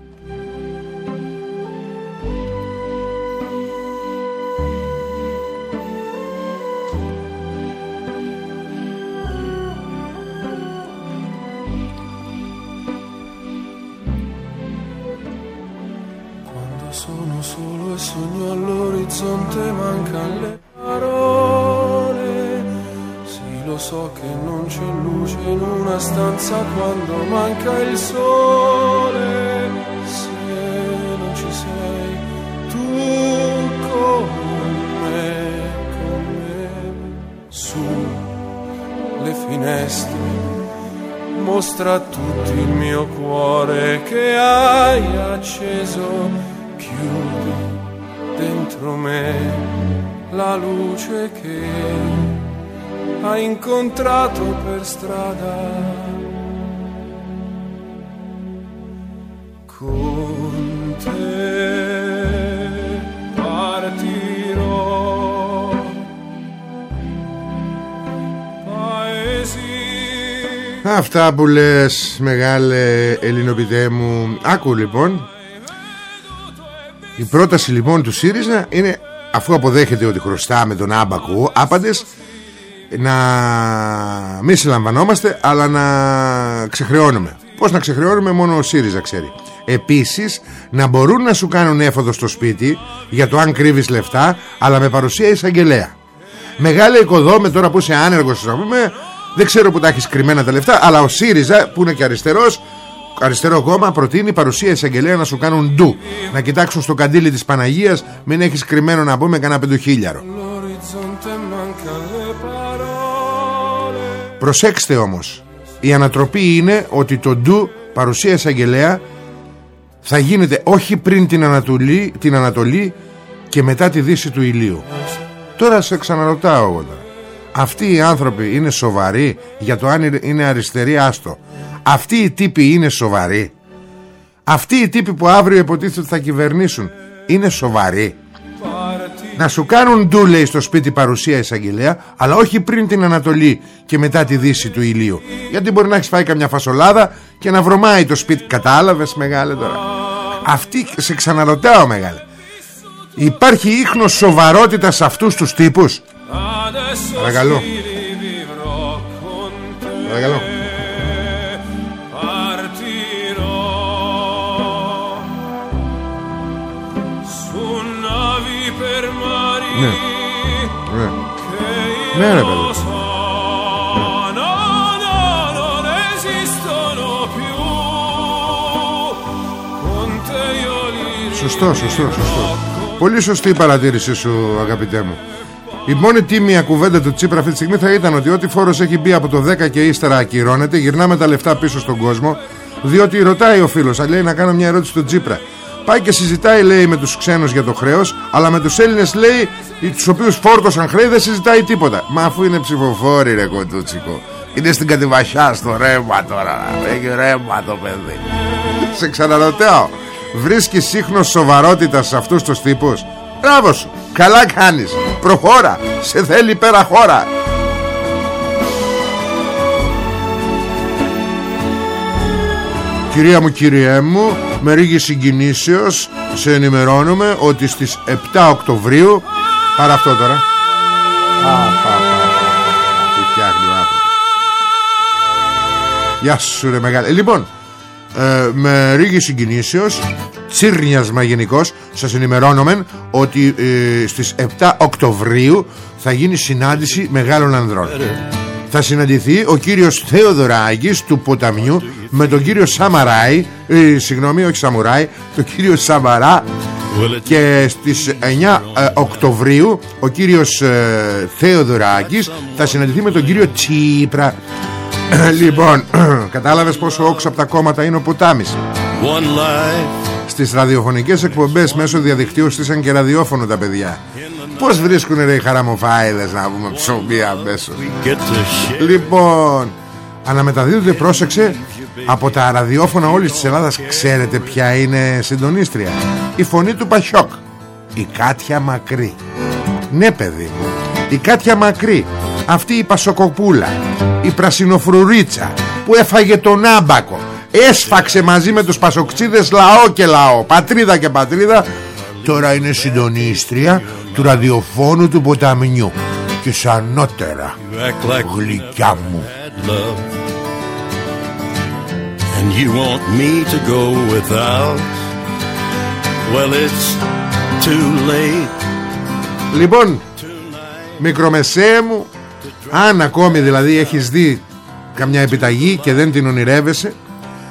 luce che hai incontrato per strada. Con te partirò, paesi Αυτά που λες μεγάλε ελληνοπιτέ μου. Άκου λοιπόν. Η πρόταση λοιπόν του ΣΥΡΙΖΑ είναι Αφού αποδέχεται ότι χρωστάμε τον άμπακου Άπαντες Να μη συλλαμβανόμαστε Αλλά να ξεχρεώνουμε. Πώς να ξεχρεώνουμε μόνο ο ΣΥΡΙΖΑ ξέρει. Επίσης να μπορούν να σου κάνουν έφοδο στο σπίτι Για το αν κρύβεις λεφτά Αλλά με παρουσία εισαγγελέα. Μεγάλη οικοδόμε τώρα που είσαι άνεργος να πούμε δεν ξέρω που τα έχεις κρυμμένα τα λεφτά, αλλά ο ΣΥΡΙΖΑ που είναι και αριστερός, αριστερό κόμμα, προτείνει παρουσία εισαγγελέα να σου κάνουν ντου. Να κοιτάξουν στο καντήλι της Παναγίας, μην έχεις κρυμμένο να πούμε κανένα πεντοχίλιαρο. All'orizzonte mancan le parole. Προσέξτε όμως, η ανατροπή είναι ότι το ντου παρουσία εισαγγελέα θα γίνεται όχι πριν την Ανατολή, την Ανατολή και μετά τη δύση του ηλίου. Τώρα σε ξαναρωτάω εγώ τώρα. Αυτοί οι άνθρωποι είναι σοβαροί για το αν είναι αριστεροί άστο. Αυτοί οι τύποι είναι σοβαροί. Αυτοί οι τύποι που αύριο υποτίθεται ότι θα κυβερνήσουν είναι σοβαροί. Να σου κάνουν ντου λέει στο σπίτι παρουσία εισαγγελέα Αλλά όχι πριν την Ανατολή και μετά τη δύση του ηλίου Γιατί μπορεί να έχεις φάει καμιά φασολάδα Και να βρωμάει το σπίτι Κατάλαβες μεγάλε τώρα Αυτή σε ξαναρωτάω μεγάλε Υπάρχει ίχνος σοβαρότητας σε αυτούς τους τύπους; Adesso Παρακαλώ. sì rivivrò con te. Παρακαλώ Ναι. Ναι. che Ναι, ρε, io παιδί. so. No, no, non esistono più. Con te io li Σωστό, σωστό, σωστό. Πολύ σωστή η παρατήρησή σου, αγαπητέ μου. Η μόνη τίμια κουβέντα του Τσίπρα αυτή τη στιγμή θα ήταν ότι ό,τι φόρος έχει μπει από το 10 και ύστερα ακυρώνεται, γυρνάμε τα λεφτά πίσω στον κόσμο, διότι ρωτάει ο φίλος, λέει να κάνω μια ερώτηση στον Τσίπρα. Πάει και συζητάει, λέει, με τους ξένους για το χρέος, αλλά με τους Έλληνες, λέει, τους οποίους φόρτωσαν χρέη, δεν συζητάει τίποτα. Μα αφού είναι ψηφοφόροι, ρε κοντούτσικο. Είναι στην κατηβασιά, στο ρέμα τώρα. Έχει ρέμα το παιδί. Σε ξαναρωτάω. Βρίσκεις σύχνος σοβαρότητας σε αυτούς τους τύπους; Μπράβο σου Καλά κάνεις Προχώρα Σε θέλει πέρα χώρα Κυρία μου κυριέ μου Με ρίγη συγκινήσεως Σε ενημερώνουμε ότι στις 7 Οκτωβρίου Παρά αυτό τώρα. Α, πα, πα, πα, πα. Τι φτιάχνει ο άνθρωπος. Γεια σου ρε μεγάλη. Λοιπόν ε, με ρίγη συγκινήσεως τσίρνιασμα γενικώς σας ενημερώνομαι ότι ε, στις 7 Οκτωβρίου θα γίνει συνάντηση μεγάλων ανδρών θα συναντηθεί ο κύριος Θεοδωράκης του Ποταμιού με τον κύριο Σαμαράη ε, συγγνώμη όχι Σαμουράη τον κύριο Σαμαρά. Και στις 9 ε, Οκτωβρίου ο κύριος ε, Θεοδωράκης θα συναντηθεί με τον κύριο Τσίπρα. Λοιπόν, κατάλαβες πόσο όξο από τα κόμματα είναι ο Ποτάμις; Στις ραδιοφωνικές εκπομπές μέσω διαδικτύου στήσαν και ραδιόφωνο τα παιδιά Πώς βρίσκουνε ρε οι χαραμοφάιδες να πούμε ψωμί αμέσως; Λοιπόν, αναμεταδίδονται πρόσεξε από τα ραδιόφωνα όλης της Ελλάδας Ξέρετε ποια είναι συντονίστρια; Η φωνή του Πασιόκ. Η Κάτια Μακρύ. Ναι παιδί μου Η Κάτια Μακρύ. Αυτή η Πασοκοπούλα Η Πρασινοφρουρίτσα Που έφαγε τον άμπακο Έσφαξε μαζί με τους Πασοκτσίδες λαό και λαό Πατρίδα και πατρίδα Τώρα είναι συντονίστρια του ραδιοφώνου του ποταμιού Και σανότερα Γλυκιά μου. And you want me to go without; Well it's too late. Λοιπόν Μικρομεσαίε μου Αν ακόμη δηλαδή έχεις δει Καμιά επιταγή και δεν την ονειρεύεσαι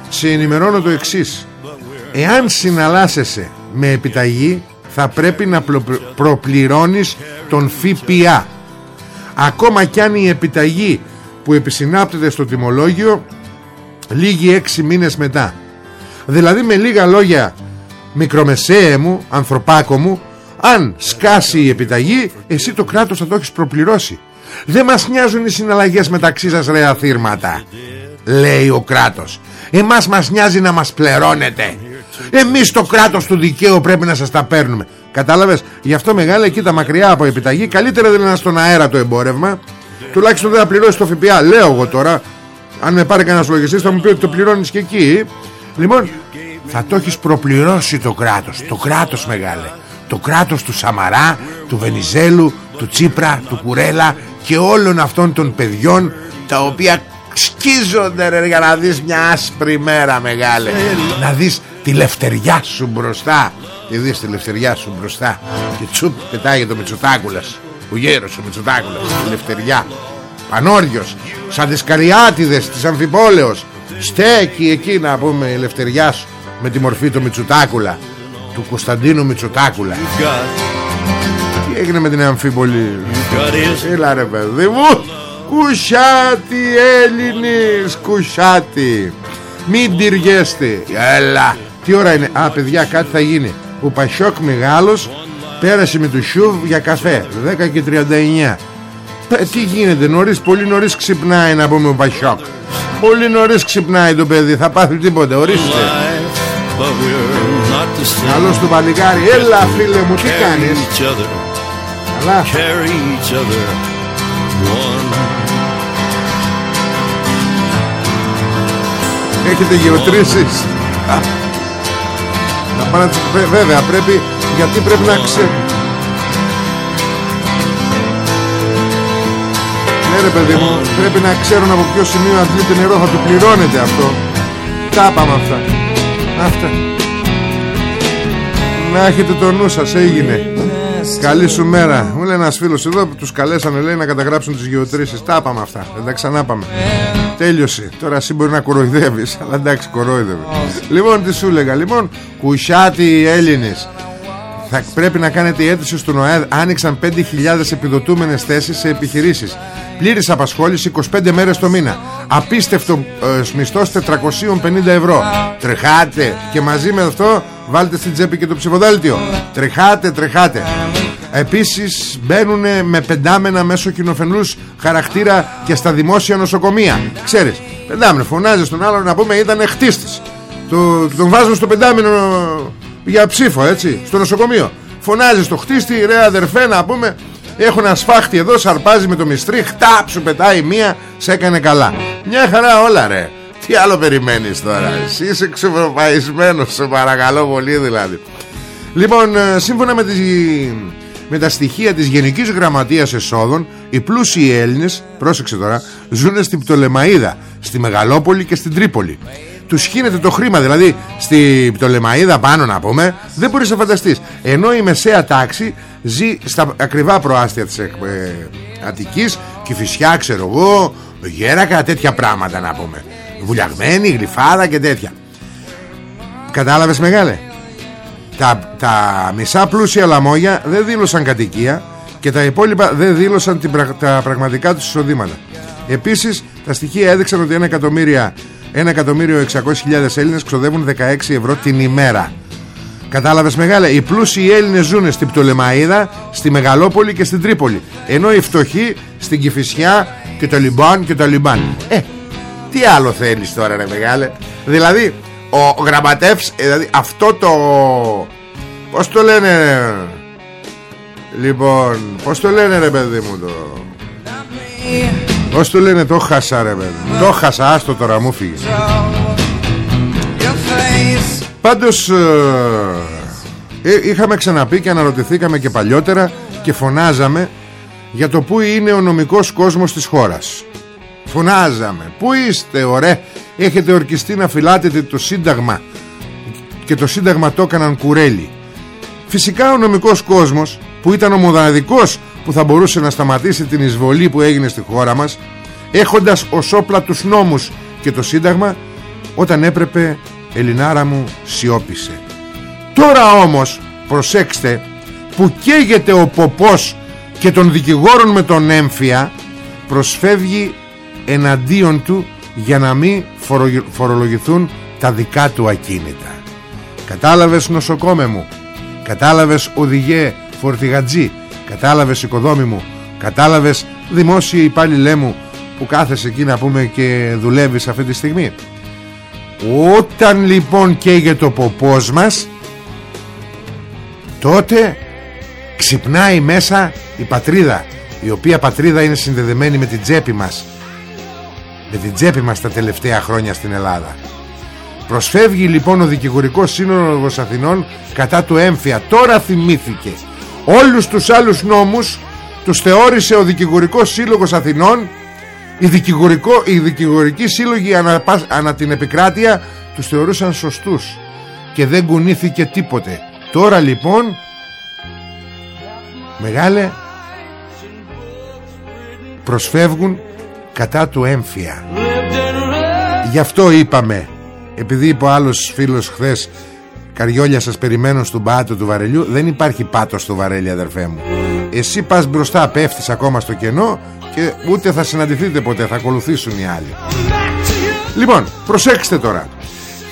Σε ενημερώνω το εξής. Εάν συναλλάσσεσαι με επιταγή Θα πρέπει να προπληρώνεις τον ΦΠΑ Ακόμα κι αν η επιταγή που επισυνάπτεται στο τιμολόγιο Λίγοι έξι μήνες μετά. Δηλαδή με λίγα λόγια Μικρομεσαίε μου, ανθρωπάκο μου Αν σκάσει η επιταγή Εσύ το κράτος θα το έχεις προπληρώσει. Δεν μας νοιάζουν οι συναλλαγές μεταξύ σας ρε αθήρματα Λέει ο κράτος. Εμάς μας νοιάζει να μας πληρώνετε Εμείς το κράτος του δικαίου πρέπει να σας τα παίρνουμε. Κατάλαβες; Γι' αυτό μεγάλα εκεί τα μακριά από επιταγή Καλύτερα δεν είναι στον αέρα το εμπόρευμα. Τουλάχιστον δεν θα πληρώσει το ΦΠΑ. Λέω εγώ τώρα αν με πάρει κανένας λογιστής θα μου πει ότι το πληρώνεις και εκεί. Λοιπόν θα το έχεις προπληρώσει το κράτος. Το κράτος μεγάλε. Το κράτος του Σαμαρά, του Βενιζέλου Του Τσίπρα, του Κουρέλα Και όλων αυτών των παιδιών Τα οποία σκίζονται ρε, για να δεις μια άσπρη μέρα μεγάλε. Να δεις τη λευτεριά. Σου μπροστά. Και δεις τη λευτεριά σου μπροστά. Και τσουπ πετάγει το Μητσοτάκουλας. Ο γέρος ο Μητσοτάκουλας. Τη λευτεριά. Πανόριος. Σαν τις Καριάτιδες της Αμφιπόλεως. Στέκει εκεί να πούμε η ελευθεριά σου Με τη μορφή του Μητσοτάκουλα. Του Κωνσταντίνου Μητσοτάκουλα. Τι έγινε με την Αμφίπολη Έλα ρε παιδί μου. Κουσάτι Έλληνες Κουσάτι Μην τυριέστε. Έλα Τι ώρα είναι; Α παιδιά κάτι θα γίνει. Ο Πασιόκ Μεγάλος Πέρασε με του Σιούβ για καφέ 10 και 39 ε, τι γίνεται νωρίς, πολύ νωρίς ξυπνάει να πούμε ο Πασιόκ Πολύ νωρίς ξυπνάει το παιδί Θα πάθει τίποτε, ορίστε. Καλώς του παλικάρι. Έλα φίλε μου, τι κάνεις; Καλά. Έχετε γεωτρήσεις Βέβαια πρέπει Γιατί πρέπει να ξέρει Ναι ρε παιδί μου Πρέπει να ξέρουν από ποιο σημείο αντλείται νερό Θα του πληρώνετε αυτό. Τα πάμε αυτά. Αυτά. Να έχετε το νου σας έγινε Καλή σου μέρα. Μου λέει ένας φίλος εδώ που τους καλέσανε λέει να καταγράψουν τις γεωτρήσεις. Τα πάμε αυτά. Εντάξει ξανά πάμε Τέλειωσε. Τώρα εσύ μπορεί να κοροϊδεύεις Αλλά εντάξει κοροϊδεύει Λοιπόν τι σου έλεγα. Λοιπόν κουσιάτι Έλληνες. Θα πρέπει να κάνετε η αίτηση στον ΟΕΔ άνοιξαν 5.000 επιδοτούμενες θέσεις σε επιχειρήσεις. Πλήρης απασχόληση 25 μέρες το μήνα. Απίστευτο ε, μισθός 450 ευρώ. Τρεχάτε. Και μαζί με αυτό βάλτε στην τσέπη και το ψηφοδέλτιο. Τρεχάτε τρεχάτε Επίσης μπαίνουν με πεντάμενα μέσω κοινοφενούς χαρακτήρα και στα δημόσια νοσοκομεία. Ξέρεις, πεντάμενο φωνάζεις στον άλλον να πούμε ήταν χτίστης το, Τον βάζουν στο πεντάμενο για ψήφο έτσι στο νοσοκομείο. Φωνάζεις στο χτίστη ρε αδερφέ να πούμε έχω ένα σφάχτη εδώ σαρπάζει με το μυστρί χτάπ σου πετάει μία σε έκανε καλά μια χαρά όλα ρε. Τι άλλο περιμένεις τώρα εσύ είσαι ξεφροπαϊσμένος σε παρακαλώ πολύ δηλαδή. Λοιπόν ε, σύμφωνα με, τη, με τα στοιχεία της Γενικής Γραμματείας Εσόδων Οι πλούσιοι Έλληνες, πρόσεξε τώρα, ζουν στην Πτολεμαίδα, στη Μεγαλόπολη και στην Τρίπολη. Τους χύνεται το χρήμα, δηλαδή στη Πτολεμαίδα πάνω να πούμε, δεν μπορείς να φανταστείς. Ενώ η μεσαία τάξη ζει στα ακριβά προάστια της ε, Αττικής, Κηφισιά, ξέρω εγώ, Γέρακα, τέτοια πράγματα να πούμε. Βουλιαγμένη, γλυφάδα και τέτοια. Κατάλαβες μεγάλε; Τα, τα μισά πλούσια λαμόγια δεν δήλωσαν κατοικία και τα υπόλοιπα δεν δήλωσαν την, τα πραγματικά τους εισοδήματα. Επίσης τα στοιχεία έδειξαν ότι 1 εκατομμύριο, 1 εκατομμύριο 600.000 Έλληνες ξοδεύουν 16 ευρώ την ημέρα. Κατάλαβες μεγάλε Οι πλούσιοι Έλληνες ζουν στην Πτολεμαίδα Στη Μεγαλόπολη και στην Τρίπολη Ενώ οι φτωχοί στην Κηφισιά Και το Λιμπάν και το Λιμπάν Ε τι άλλο θέλεις τώρα ρε μεγάλε; Δηλαδή ο γραμματεύς δηλαδή αυτό το πως το λένε λοιπόν πως το λένε ρε παιδί μου το πως το λένε το χάσα ρε παιδί μου το χάσα άστο τώρα μου φύγει. Πάντως ε, ε, είχαμε ξαναπεί και αναρωτηθήκαμε και παλιότερα και φωνάζαμε για το που είναι ο νομικός κόσμος της χώρας Φωνάζαμε Πού είστε ωραία. Έχετε ορκιστεί να φυλάτετε το σύνταγμα. Και το σύνταγμα το έκαναν κουρέλι Φυσικά ο νομικός κόσμος Που ήταν ο μοναδικός Που θα μπορούσε να σταματήσει την εισβολή που έγινε στη χώρα μας Έχοντας ως όπλα τους νόμους Και το σύνταγμα Όταν έπρεπε Ελληνάρα μου σιώπησε. Τώρα όμως Προσέξτε Που καίγεται ο ποπός Και των δικηγόρων με τον έμφυα Προσφεύγει εναντίον του για να μην φορολογηθούν τα δικά του ακίνητα. Κατάλαβες νοσοκόμε μου; Κατάλαβες οδηγέ φορτηγατζή; Κατάλαβες οικοδόμη μου; Κατάλαβες δημόσιοι υπάλληλέ μου που κάθεσαι εκεί να πούμε και δουλεύεις αυτή τη στιγμή; Όταν λοιπόν καίγεται το ποπός μας τότε ξυπνάει μέσα η πατρίδα η οποία πατρίδα είναι συνδεδεμένη με την τσέπη μας με την τσέπη μας τα τελευταία χρόνια στην Ελλάδα. Προσφεύγει λοιπόν ο δικηγορικός σύνολος Αθηνών κατά του έμφυα. Τώρα θυμήθηκε. Όλους τους άλλους νόμους τους θεώρησε ο δικηγορικός σύλλογος Αθηνών οι, δικηγορικό, οι δικηγορικοί σύλλογοι ανα, ανα την επικράτεια τους θεωρούσαν σωστούς και δεν κουνήθηκε τίποτε. Τώρα λοιπόν μεγάλε προσφεύγουν κατά του έμφυα. Γι' αυτό είπαμε επειδή είπε ο άλλος φίλος χθες Καριόλια σας περιμένω στον πάτο του βαρελιού Δεν υπάρχει πάτος στο βαρέλι αδερφέ μου. Εσύ πας μπροστά πέφτεις ακόμα στο κενό Και ούτε θα συναντηθείτε ποτέ Θα ακολουθήσουν οι άλλοι. Λοιπόν προσέξτε τώρα.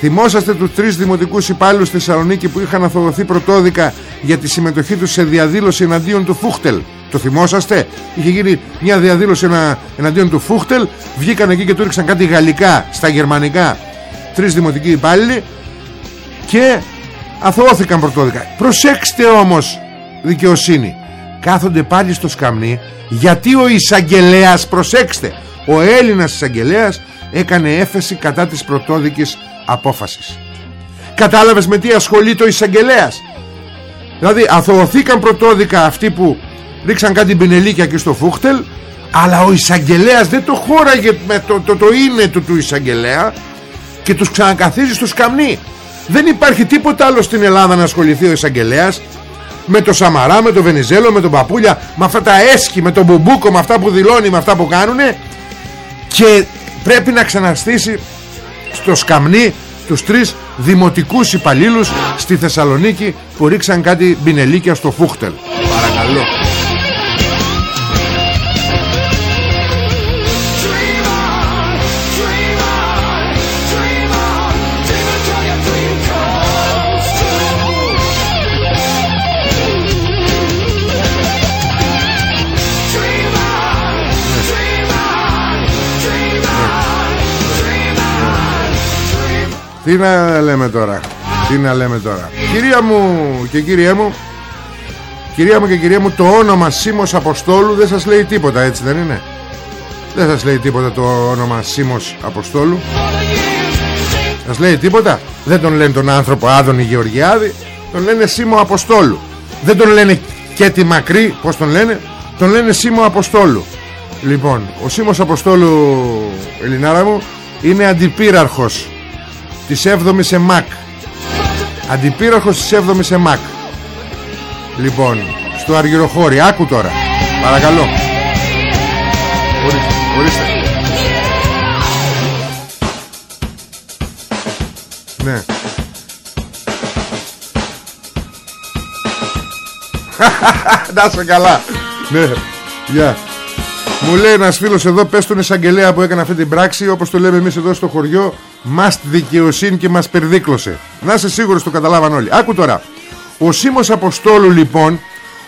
Θυμόσαστε τους τρεις δημοτικούς υπάλληλους στη Θεσσαλονίκη που είχαν αθωωωθεί πρωτόδικα για τη συμμετοχή τους σε διαδήλωση εναντίον του Φούχτελ. Το θυμόσαστε; Είχε γίνει μια διαδήλωση εναντίον του Φούχτελ. Βγήκαν εκεί και του ρίξαν κάτι γαλλικά στα γερμανικά τρεις δημοτικοί υπάλληλοι και αθωώθηκαν πρωτόδικα. Προσέξτε όμως δικαιοσύνη. Κάθονται πάλι στο σκαμνί γιατί ο εισαγγελέας, προσέξτε, ο Έλληνας εισαγγελέας έκανε έφεση κατά της πρωτόδικης απόφασης κατάλαβες με τι ασχολείται ο εισαγγελέας; δηλαδή αθωωθήκαν πρωτόδικα αυτοί που ρίξαν κάτι πινελίκια και στο φούχτελ αλλά ο εισαγγελέας δεν το χώραγε με το, το, το είναι του του εισαγγελέα και τους ξανακαθίζει στο σκαμνί. Δεν υπάρχει τίποτα άλλο στην Ελλάδα να ασχοληθεί ο εισαγγελέας με το Σαμαρά, με το Βενιζέλο, με τον Παπούλια με αυτά τα έσχη, με τον Μπουμπούκο με αυτά που δηλώνει, με αυτά που κάνουνε. Και πρέπει να ξαναστήσει στο σκαμνί τους τρεις δημοτικούς υπαλλήλους στη Θεσσαλονίκη που ρίξαν κάτι μπινελίκια στο Φούχτελ. Παρακαλώ Τι να λέμε τώρα; Τι να λέμε τώρα; Κυρία μου και κύριέ μου Κυρία μου και κυρία μου Το όνομα Σίμος Αποστόλου Δεν σας λέει τίποτα έτσι δεν είναι; Δεν σας λέει τίποτα το όνομα Σίμος Αποστόλου; Σας λέει τίποτα; Δεν τον λένε τον άνθρωπο Άδωνη Γεωργιάδη Τον λένε Σίμο Αποστόλου. Δεν τον λένε και τη μακρύ Πως τον λένε; Τον λένε Σίμω Αποστόλου. Λοιπόν ο Σίμος Αποστόλου Ελληνάρα μου είναι αντιπύραρχος της 7ης ΕΜΑΚ αντιπύραρχος της 7ης ΕΜΑΚ λοιπόν στο Αργυροχώρι άκου τώρα. Παρακαλώ. Ορίστε, ορίστε. ναι. Να σε καλά. Ναι. Γεια. Μου λέει ένας φίλος εδώ Πες τον εισαγγελέα που έκανε αυτή την πράξη Όπως το λέμε εμείς εδώ στο χωριό Μας δικαιοσύνη και μας περδίκλωσε. Να είσαι σίγουρος το καταλάβαν όλοι. Άκου τώρα. Ο Σίμος Αποστόλου λοιπόν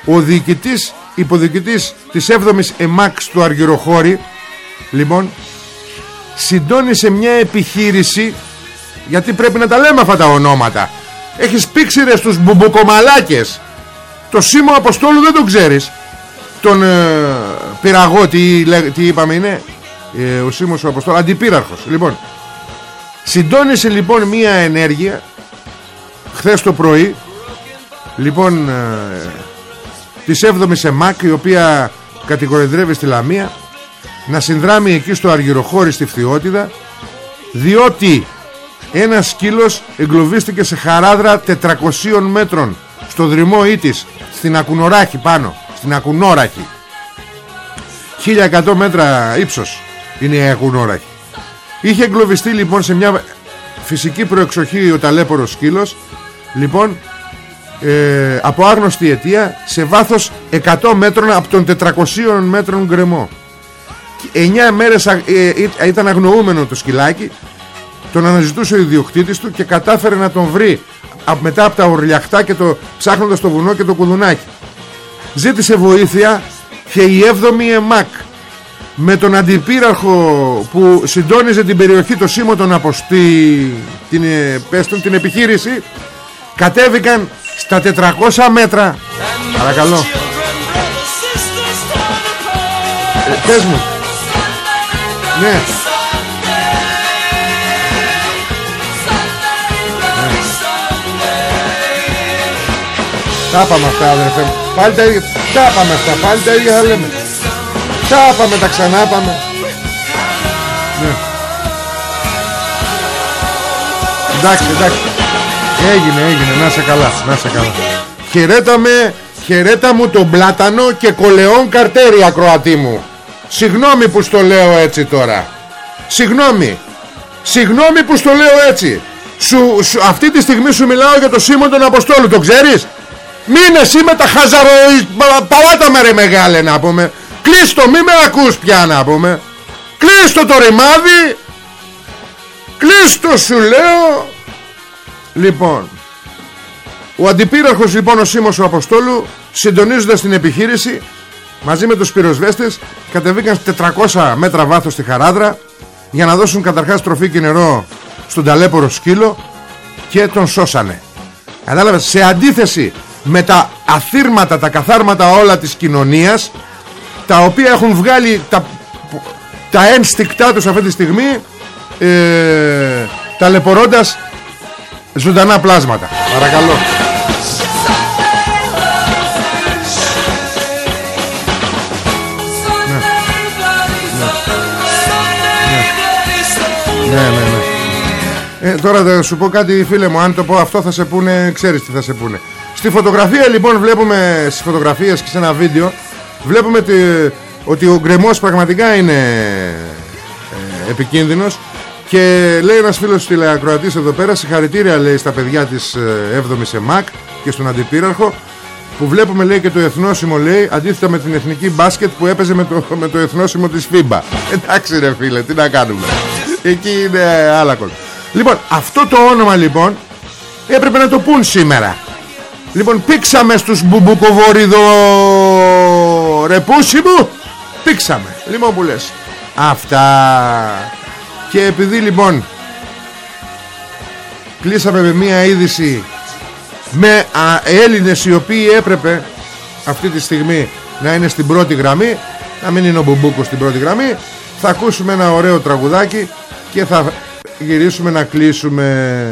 Ο διοικητής Υποδιοικητής της 7ης ΕΜΑΚ του Αργυροχώρη Λοιπόν Συντώνησε μια επιχείρηση Γιατί πρέπει να τα λέμε αυτά τα ονόματα. Έχεις πήξει ρε στους μπουμπουκομαλάκες. Το Σίμω Αποστόλου δεν τον ξέρεις. Τον ε, πυραγό τι, τι είπαμε είναι; Ε, Ο Σίμος ο Αποστόλου Αντιπύραρχος. Λοιπόν Συντόνισε λοιπόν μία ενέργεια Χθες το πρωί Λοιπόν ε, Της 7ης ΕΜΑΚ Η οποία κατηγορεδρεύει στη Λαμία Να συνδράμει εκεί στο Αργυροχώρι Στη Φθιώτιδα Διότι Ένας σκύλος εγκλωβίστηκε σε χαράδρα 400 μέτρων στο δρυμό Ήτης στην Ακουνοράχη πάνω στην Ακουνόραχη. 1100 μέτρα ύψος είναι η Ακουνόραχη είχε εγκλωβιστεί λοιπόν σε μια φυσική προεξοχή ο ταλέπορος σκύλος. Λοιπόν ε, από άγνωστη αιτία σε βάθος 100 μέτρων από τον 400 μέτρων γκρεμό. 9 μέρες ε, ε, ήταν αγνοούμενο το σκυλάκι τον αναζητούσε ο ιδιοκτήτης του και κατάφερε να τον βρει μετά από τα ορλιαχτά και το ψάχνοντας το βουνό και το κουδουνάκι. Ζήτησε βοήθεια και η 7η ΕΜΑΚ με τον αντιπύραρχο που συντόνιζε την περιοχή το σήμο των Αποστή την, ε, πέστον, την επιχείρηση κατέβηκαν στα 400 μέτρα. Παρακαλώ. Ε, πες μου. Ναι. Τα είπαμε αυτά αδερφέ μου. Πάλι τα ίδια Τα είπαμε αυτά Πάλι τα ίδια θα λέμε Τα είπαμε τα ξανά είπαμε Ναι. Εντάξει εντάξει. Έγινε έγινε. Να σε καλά Να σε καλά. Χαιρέτα με Χαιρέτα μου τον πλάτανο και κολεόν καρτέρι ακροατή μου. Συγγνώμη που στο λέω έτσι τώρα. Συγγνώμη. Συγγνώμη που στο λέω έτσι. Σου, σου, αυτή τη στιγμή σου μιλάω για το Σίμον τον Αποστόλου Το ξέρεις; Μην εσύ με τα χαζαρο... Παλάτα με ρε μεγάλε να πούμε Κλείστο μη με ακούς πια να πούμε. Κλείστο το ρημάδι. Κλείστο σου λέω. Λοιπόν Ο αντιπύραχος λοιπόν ο Σίμος ο Αποστόλου Συντονίζοντας την επιχείρηση Μαζί με τους πυροσβέστες. Κατεβήκαν 400 μέτρα βάθος στη Χαράδρα Για να δώσουν καταρχάς τροφή και νερό Στον ταλέπορο σκύλο Και τον σώσανε. Κατάλαβες σε αντίθεση με τα αθήρματα, τα καθάρματα όλα της κοινωνίας τα οποία έχουν βγάλει τα, τα ένστικτά τους αυτή τη στιγμή ε, ταλαιπωρώντας ζωντανά πλάσματα παρακαλώ ναι, ναι, ναι. ναι. Ε, τώρα θα σου πω κάτι φίλε μου Αν το πω αυτό θα σε πούνε Ξέρεις τι θα σε πούνε Στη φωτογραφία λοιπόν βλέπουμε Στις φωτογραφίες και σε ένα βίντεο Βλέπουμε ότι ο γκρεμός πραγματικά είναι ε, Επικίνδυνος. Και λέει ένας φίλος τηλεακροατής εδώ πέρα Συγχαρητήρια λέει στα παιδιά της 7ης ε, ΕΜΑΚ Και στον αντιπύραρχο που βλέπουμε λέει και το εθνόσημο λέει αντίθετα με την εθνική μπάσκετ που έπαιζε με το, με το εθνόσημο της FIBA εντάξει ρε φίλε τι να κάνουμε. Εκεί είναι άλλα κόλ λοιπόν αυτό το όνομα λοιπόν έπρεπε να το πούν σήμερα. Λοιπόν πήξαμε στους μπουμπουκοβοριδο ρεπούσι μου! Πήξαμε. Λοιπόν που λες. Αυτά. Και επειδή λοιπόν Κλείσαμε με μία είδηση Με α, Έλληνες οι οποίοι έπρεπε Αυτή τη στιγμή Να είναι στην πρώτη γραμμή Να μην είναι ο Μπουμπούκος στην πρώτη γραμμή Θα ακούσουμε ένα ωραίο τραγουδάκι Και θα γυρίσουμε να κλείσουμε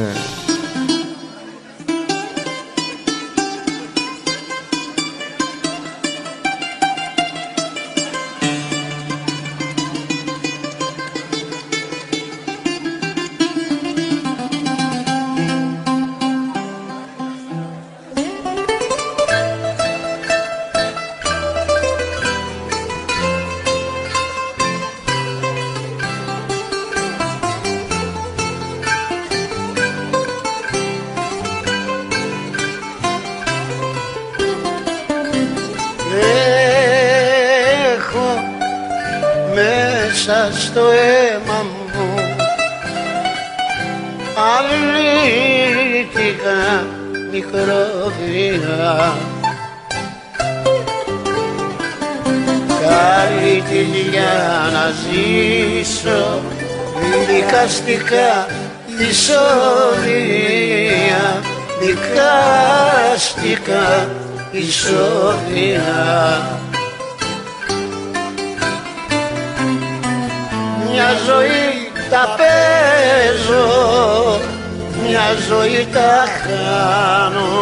χάνω.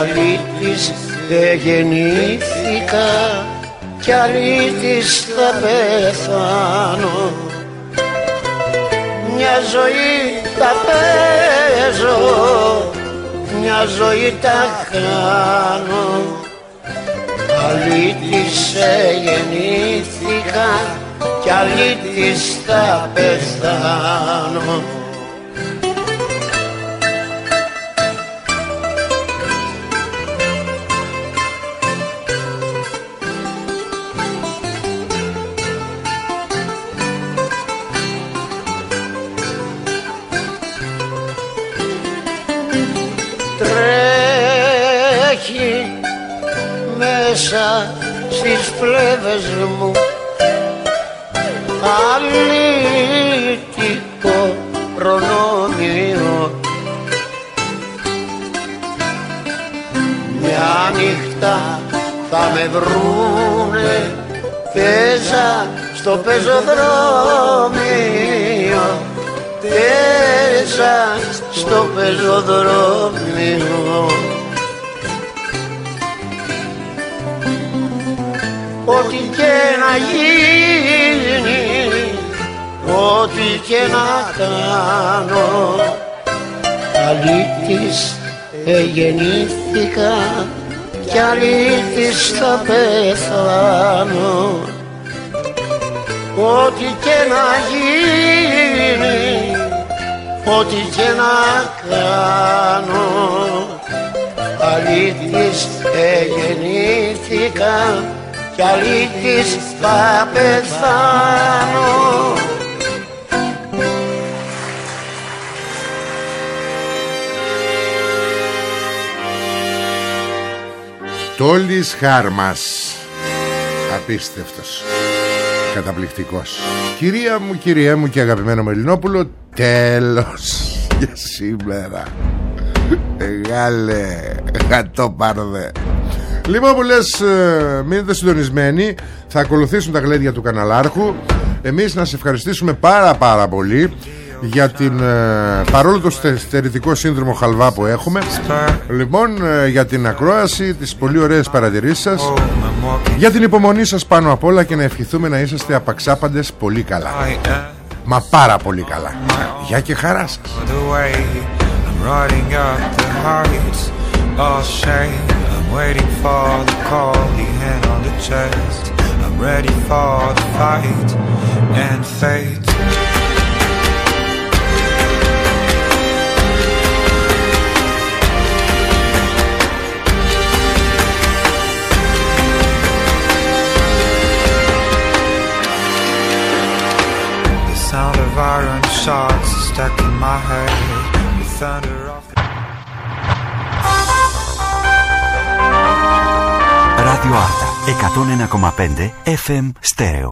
Αλήτης δεν γεννήθηκα κι αλήτης θα πεθάνω. Μια ζωή τα παίζω, μια ζωή τα χάνω. Αλήτης γεννήθηκα κι αλήτης θα πεθάνω μέσα στις φλέβες μου. Αλήτικο προνόμιο μια νύχτα θα με βρούνε πέσα στο πεζοδρόμιο. Πέσα στο πεζοδρόμιο Ό,τι και να γίνει Ό,τι και να κάνω Αλήτης εγεννήθηκα Κι αλήτης θα πεθάνω. Ό,τι και να γίνει Ό,τι και να κάνω Αλήτης εγεννήθηκα κι αλήτης θα πεθάνω. Τόλης Χάρμας. Απίστευτος. Καταπληκτικός. Κυρία μου, κυρία μου και αγαπημένο Μελινόπουλο Τέλος για σήμερα. Μεγάλε Γατόπαρδε Λοιπόν που λες ε, μείνετε συντονισμένοι Θα ακολουθήσουν τα γλέντια του καναλάρχου. Εμείς να σε ευχαριστήσουμε πάρα πάρα πολύ για την ε, παρόλο το στερητικό σύνδρομο χαλβά που έχουμε. Λοιπόν ε, για την ακρόαση τις πολύ ωραίες παρατηρήσεις σας. Για την υπομονή σας πάνω απ' όλα και να ευχηθούμε να είσαστε απαξάπαντες πολύ καλά. Μα πάρα πολύ καλά. Για και χαρά σας Waiting for the call, the hand on the chest. I'm ready for the fight and fate. The sound of iron shards stuck in my head. The thunder of Ράδιο Άρτα 101,5 FM Στέρεο